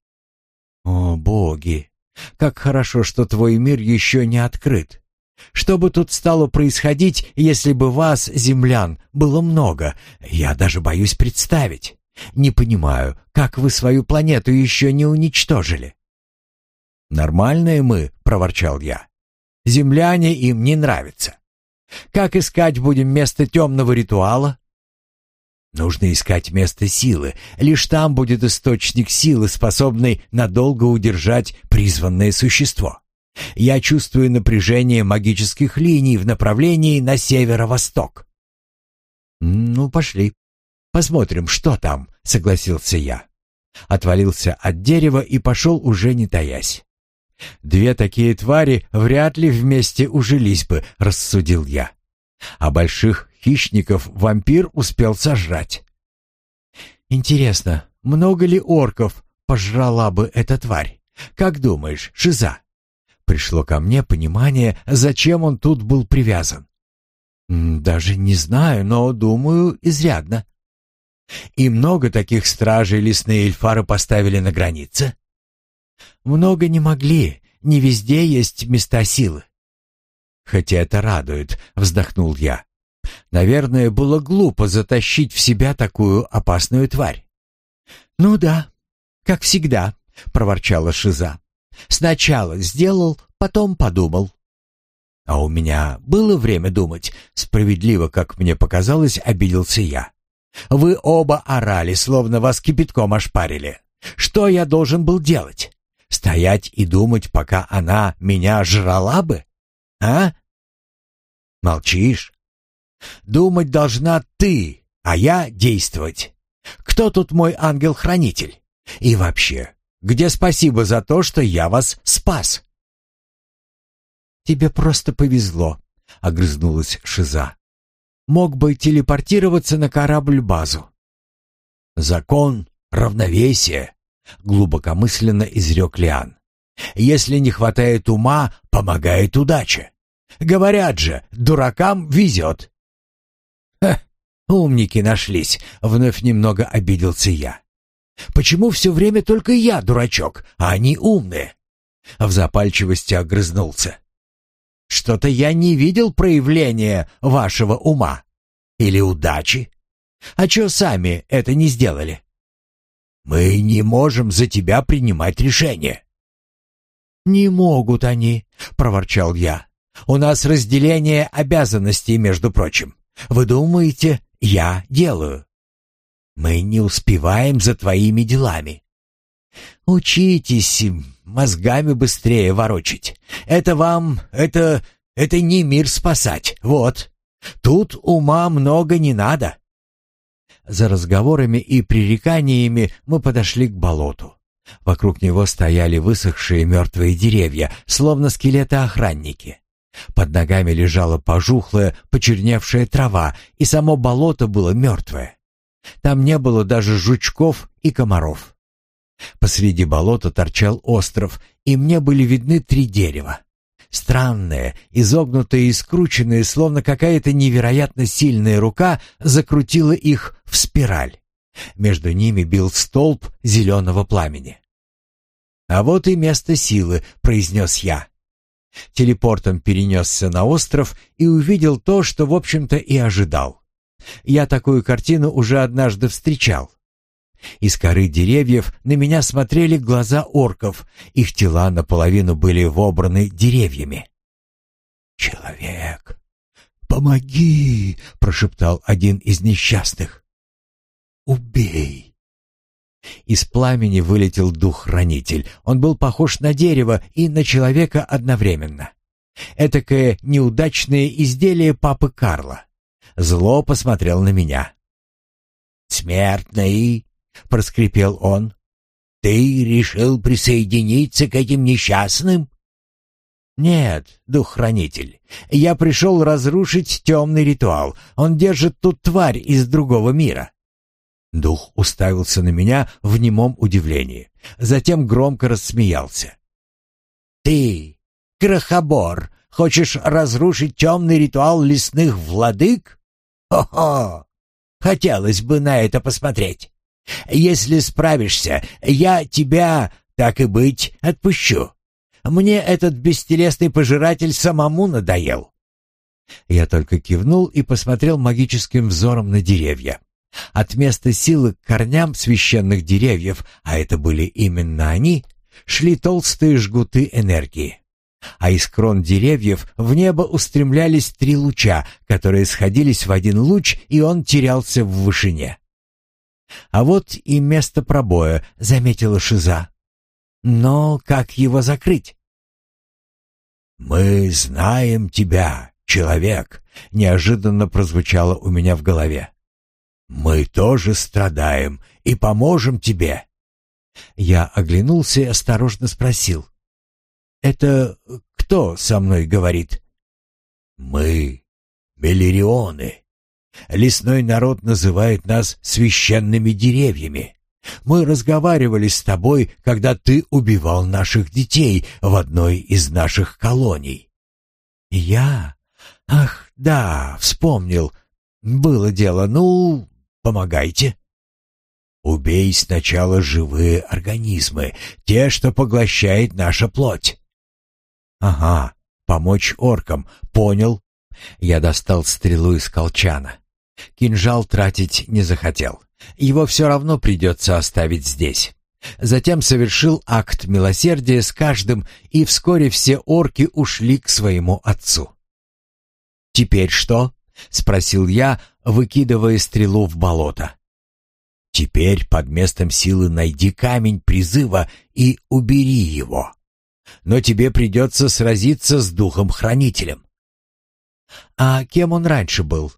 «О, боги! Как хорошо, что твой мир еще не открыт. Что бы тут стало происходить, если бы вас, землян, было много, я даже боюсь представить. Не понимаю, как вы свою планету еще не уничтожили». «Нормальные мы», — проворчал я. «Земляне им не нравятся. Как искать будем место темного ритуала? Нужно искать место силы. Лишь там будет источник силы, способный надолго удержать призванное существо. Я чувствую напряжение магических линий в направлении на северо-восток. Ну, пошли. Посмотрим, что там, согласился я. Отвалился от дерева и пошел уже не таясь. Две такие твари вряд ли вместе ужились бы, рассудил я. А больших хищников вампир успел сожрать. Интересно, много ли орков пожрала бы эта тварь? Как думаешь, Шиза? Пришло ко мне понимание, зачем он тут был привязан. Даже не знаю, но думаю, изрядно. И много таких стражей лесные эльфары поставили на границе? Много не могли, не везде есть места силы. Хотя это радует, вздохнул я. Наверное, было глупо затащить в себя такую опасную тварь. Ну да, как всегда, проворчала Шиза. Сначала сделал, потом подумал. А у меня было время думать, справедливо, как мне показалось, обиделся я. Вы оба орали, словно вас кипятком ошпарили. Что я должен был делать? Стоять и думать, пока она меня жрала бы? А? Молчишь? Думать должна ты, а я действовать. Кто тут мой ангел-хранитель? И вообще, где спасибо за то, что я вас спас? Тебе просто повезло, огрызнулась Шиза. Мог бы телепортироваться на корабль-базу. Закон равновесия, глубокомысленно изрек Лиан. Если не хватает ума, помогает удача. Говорят же, дуракам везет. Умники нашлись, вновь немного обиделся я. Почему все время только я дурачок, а они умные? В запальчивости огрызнулся. Что-то я не видел проявления вашего ума или удачи. А что сами это не сделали? Мы не можем за тебя принимать решения. Не могут они, проворчал я. У нас разделение обязанностей, между прочим. Вы думаете, я делаю? Мы не успеваем за твоими делами. Учитесь мозгами быстрее ворочить. Это вам, это, это не мир спасать. Вот. Тут ума много не надо. За разговорами и пререканиями мы подошли к болоту. Вокруг него стояли высохшие мертвые деревья, словно скелеты-охранники. Под ногами лежала пожухлая, почерневшая трава, и само болото было мертвое. Там не было даже жучков и комаров. Посреди болота торчал остров, и мне были видны три дерева. Странные, изогнутые и скрученные, словно какая-то невероятно сильная рука закрутила их в спираль. Между ними бил столб зеленого пламени. «А вот и место силы», — произнес я. Телепортом перенесся на остров и увидел то, что, в общем-то, и ожидал. Я такую картину уже однажды встречал. Из коры деревьев на меня смотрели глаза орков, их тела наполовину были вобраны деревьями. «Человек, помоги!» — прошептал один из несчастных. «Убей!» Из пламени вылетел дух-хранитель. Он был похож на дерево и на человека одновременно. Этакое неудачное изделие папы Карла. Зло посмотрел на меня. «Смертный!» — проскрипел он. «Ты решил присоединиться к этим несчастным?» «Нет, дух-хранитель, я пришел разрушить темный ритуал. Он держит тут тварь из другого мира». Дух уставился на меня в немом удивлении, затем громко рассмеялся. «Ты, крохобор, хочешь разрушить темный ритуал лесных владык? Хо-хо! Хотелось бы на это посмотреть. Если справишься, я тебя, так и быть, отпущу. Мне этот бестелесный пожиратель самому надоел». Я только кивнул и посмотрел магическим взором на деревья. От места силы к корням священных деревьев, а это были именно они, шли толстые жгуты энергии. А из крон деревьев в небо устремлялись три луча, которые сходились в один луч, и он терялся в вышине. А вот и место пробоя, заметила Шиза. Но как его закрыть? «Мы знаем тебя, человек», — неожиданно прозвучало у меня в голове. «Мы тоже страдаем и поможем тебе». Я оглянулся и осторожно спросил. «Это кто со мной говорит?» «Мы, Белерионы. Лесной народ называет нас священными деревьями. Мы разговаривали с тобой, когда ты убивал наших детей в одной из наших колоний». «Я? Ах, да, вспомнил. Было дело. Ну, помогайте». «Убей сначала живые организмы, те, что поглощает наша плоть». «Ага, помочь оркам, понял». Я достал стрелу из колчана. Кинжал тратить не захотел. Его все равно придется оставить здесь. Затем совершил акт милосердия с каждым, и вскоре все орки ушли к своему отцу. «Теперь что?» — спросил я, выкидывая стрелу в болото. «Теперь под местом силы найди камень призыва и убери его. Но тебе придется сразиться с духом-хранителем». «А кем он раньше был?»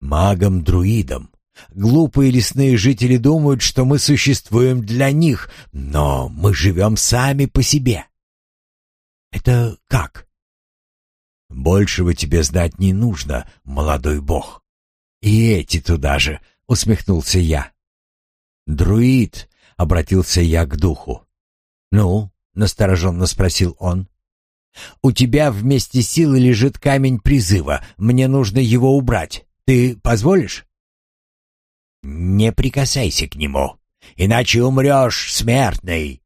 «Магом-друидом. Глупые лесные жители думают, что мы существуем для них, но мы живем сами по себе. Это как? Большего тебе знать не нужно, молодой бог. И эти туда же, усмехнулся я. Друид, обратился я к духу. Ну, настороженно спросил он. У тебя вместе силы лежит камень призыва. Мне нужно его убрать. Ты позволишь? «Не прикасайся к нему, иначе умрешь, смертный!»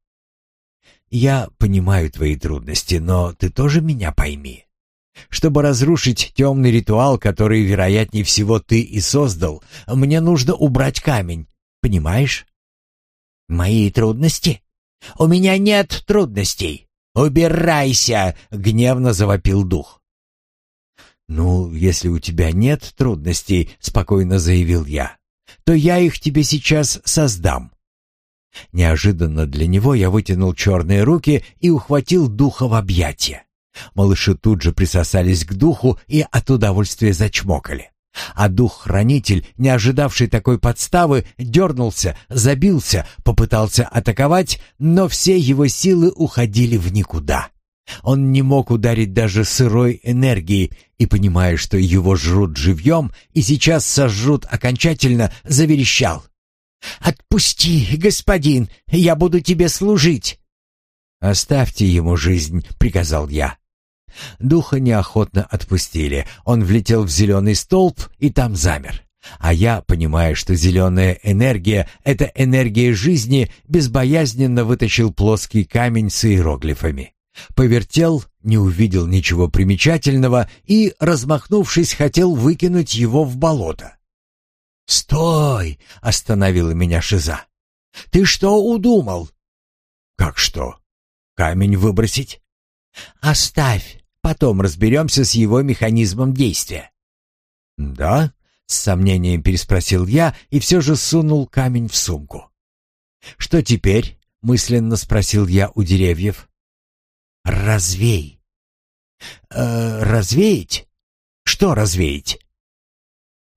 «Я понимаю твои трудности, но ты тоже меня пойми. Чтобы разрушить темный ритуал, который, вероятнее всего, ты и создал, мне нужно убрать камень, понимаешь?» «Мои трудности? У меня нет трудностей! Убирайся!» — гневно завопил дух. «Ну, если у тебя нет трудностей», — спокойно заявил я, то я их тебе сейчас создам». Неожиданно для него я вытянул черные руки и ухватил духа в объятия. Малыши тут же присосались к духу и от удовольствия зачмокали. А дух-хранитель, не ожидавший такой подставы, дернулся, забился, попытался атаковать, но все его силы уходили в никуда. Он не мог ударить даже сырой энергией и, понимая, что его жрут живьем и сейчас сожрут окончательно, заверещал. «Отпусти, господин, я буду тебе служить!» «Оставьте ему жизнь», — приказал я. Духа неохотно отпустили. Он влетел в зеленый столб и там замер. А я, понимая, что зеленая энергия — это энергия жизни, безбоязненно вытащил плоский камень с иероглифами. Повертел, не увидел ничего примечательного и, размахнувшись, хотел выкинуть его в болото. «Стой!» — остановила меня Шиза. «Ты что удумал?» «Как что? Камень выбросить?» «Оставь, потом разберемся с его механизмом действия». «Да?» — с сомнением переспросил я и все же сунул камень в сумку. «Что теперь?» — мысленно спросил я у деревьев. «Развей». «Э, «Развеять? Что развеять?»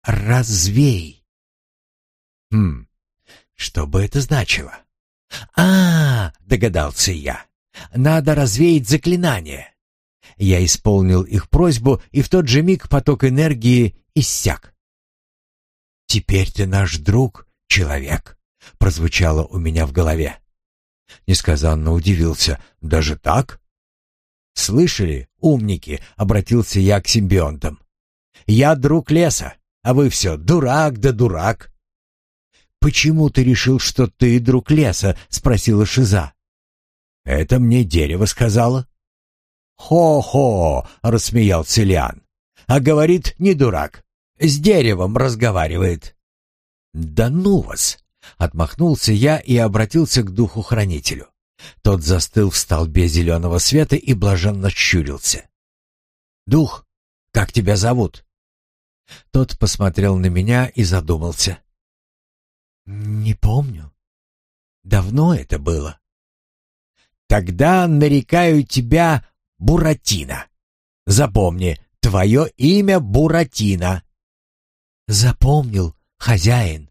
«Развей». «Хм, что бы это значило?» «А, -а догадался я. Надо развеять заклинание». Я исполнил их просьбу, и в тот же миг поток энергии иссяк. «Теперь ты наш друг, человек», — прозвучало у меня в голове. Несказанно удивился. «Даже так?» «Слышали, умники?» — обратился я к симбионтам. «Я друг леса, а вы все дурак да дурак». «Почему ты решил, что ты друг леса?» — спросила Шиза. «Это мне дерево сказала». «Хо-хо!» — рассмеялся Лиан. «А говорит, не дурак. С деревом разговаривает». «Да ну вас!» — отмахнулся я и обратился к духу-хранителю. Тот застыл в столбе зеленого света и блаженно щурился. «Дух, как тебя зовут?» Тот посмотрел на меня и задумался. «Не помню. Давно это было». «Тогда нарекаю тебя Буратино. Запомни, твое имя Буратино». «Запомнил, хозяин».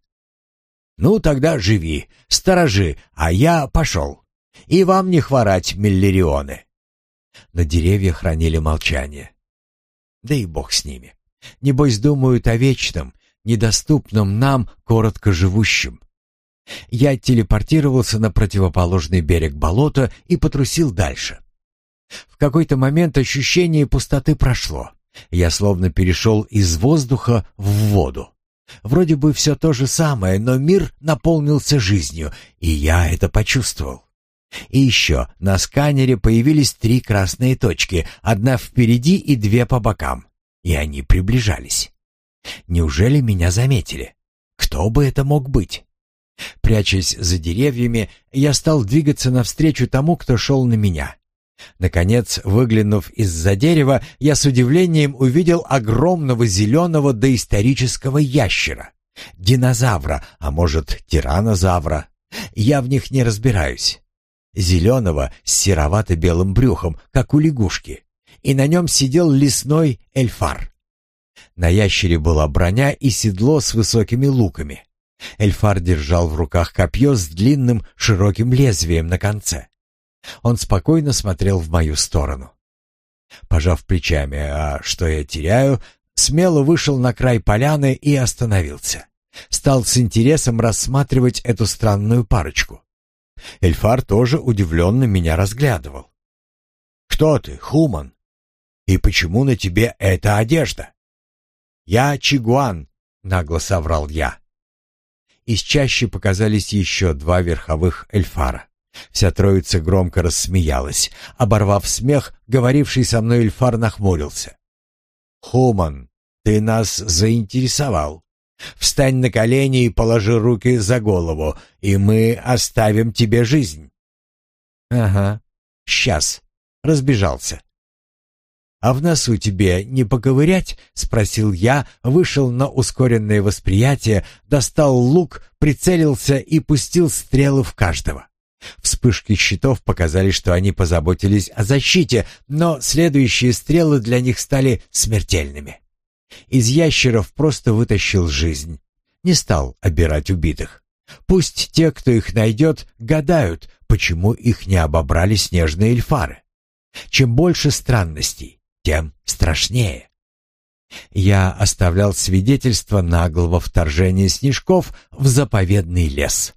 «Ну, тогда живи, сторожи, а я пошел. И вам не хворать, миллерионы». На деревья хранили молчание. Да и бог с ними. Небось думают о вечном, недоступном нам, коротко живущим. Я телепортировался на противоположный берег болота и потрусил дальше. В какой-то момент ощущение пустоты прошло. Я словно перешел из воздуха в воду. Вроде бы все то же самое, но мир наполнился жизнью, и я это почувствовал. И еще на сканере появились три красные точки, одна впереди и две по бокам, и они приближались. Неужели меня заметили? Кто бы это мог быть? Прячась за деревьями, я стал двигаться навстречу тому, кто шел на меня. Наконец, выглянув из-за дерева, я с удивлением увидел огромного зеленого доисторического ящера. Динозавра, а может, тиранозавра. Я в них не разбираюсь. Зеленого с серовато-белым брюхом, как у лягушки. И на нем сидел лесной эльфар. На ящере была броня и седло с высокими луками. Эльфар держал в руках копье с длинным широким лезвием на конце. Он спокойно смотрел в мою сторону. Пожав плечами, а что я теряю, смело вышел на край поляны и остановился. Стал с интересом рассматривать эту странную парочку. Эльфар тоже удивленно меня разглядывал. «Кто ты, Хуман? И почему на тебе эта одежда?» «Я Чигуан», — нагло соврал я. Из чащи показались еще два верховых эльфара. Вся троица громко рассмеялась. Оборвав смех, говоривший со мной эльфар нахмурился. «Хуман, ты нас заинтересовал. Встань на колени и положи руки за голову, и мы оставим тебе жизнь». «Ага, сейчас». Разбежался. «А в носу тебе не поковырять?» — спросил я, вышел на ускоренное восприятие, достал лук, прицелился и пустил стрелы в каждого. Вспышки щитов показали, что они позаботились о защите, но следующие стрелы для них стали смертельными. Из ящеров просто вытащил жизнь. Не стал обирать убитых. Пусть те, кто их найдет, гадают, почему их не обобрали снежные эльфары. Чем больше странностей, тем страшнее. Я оставлял свидетельство наглого вторжения снежков в заповедный лес.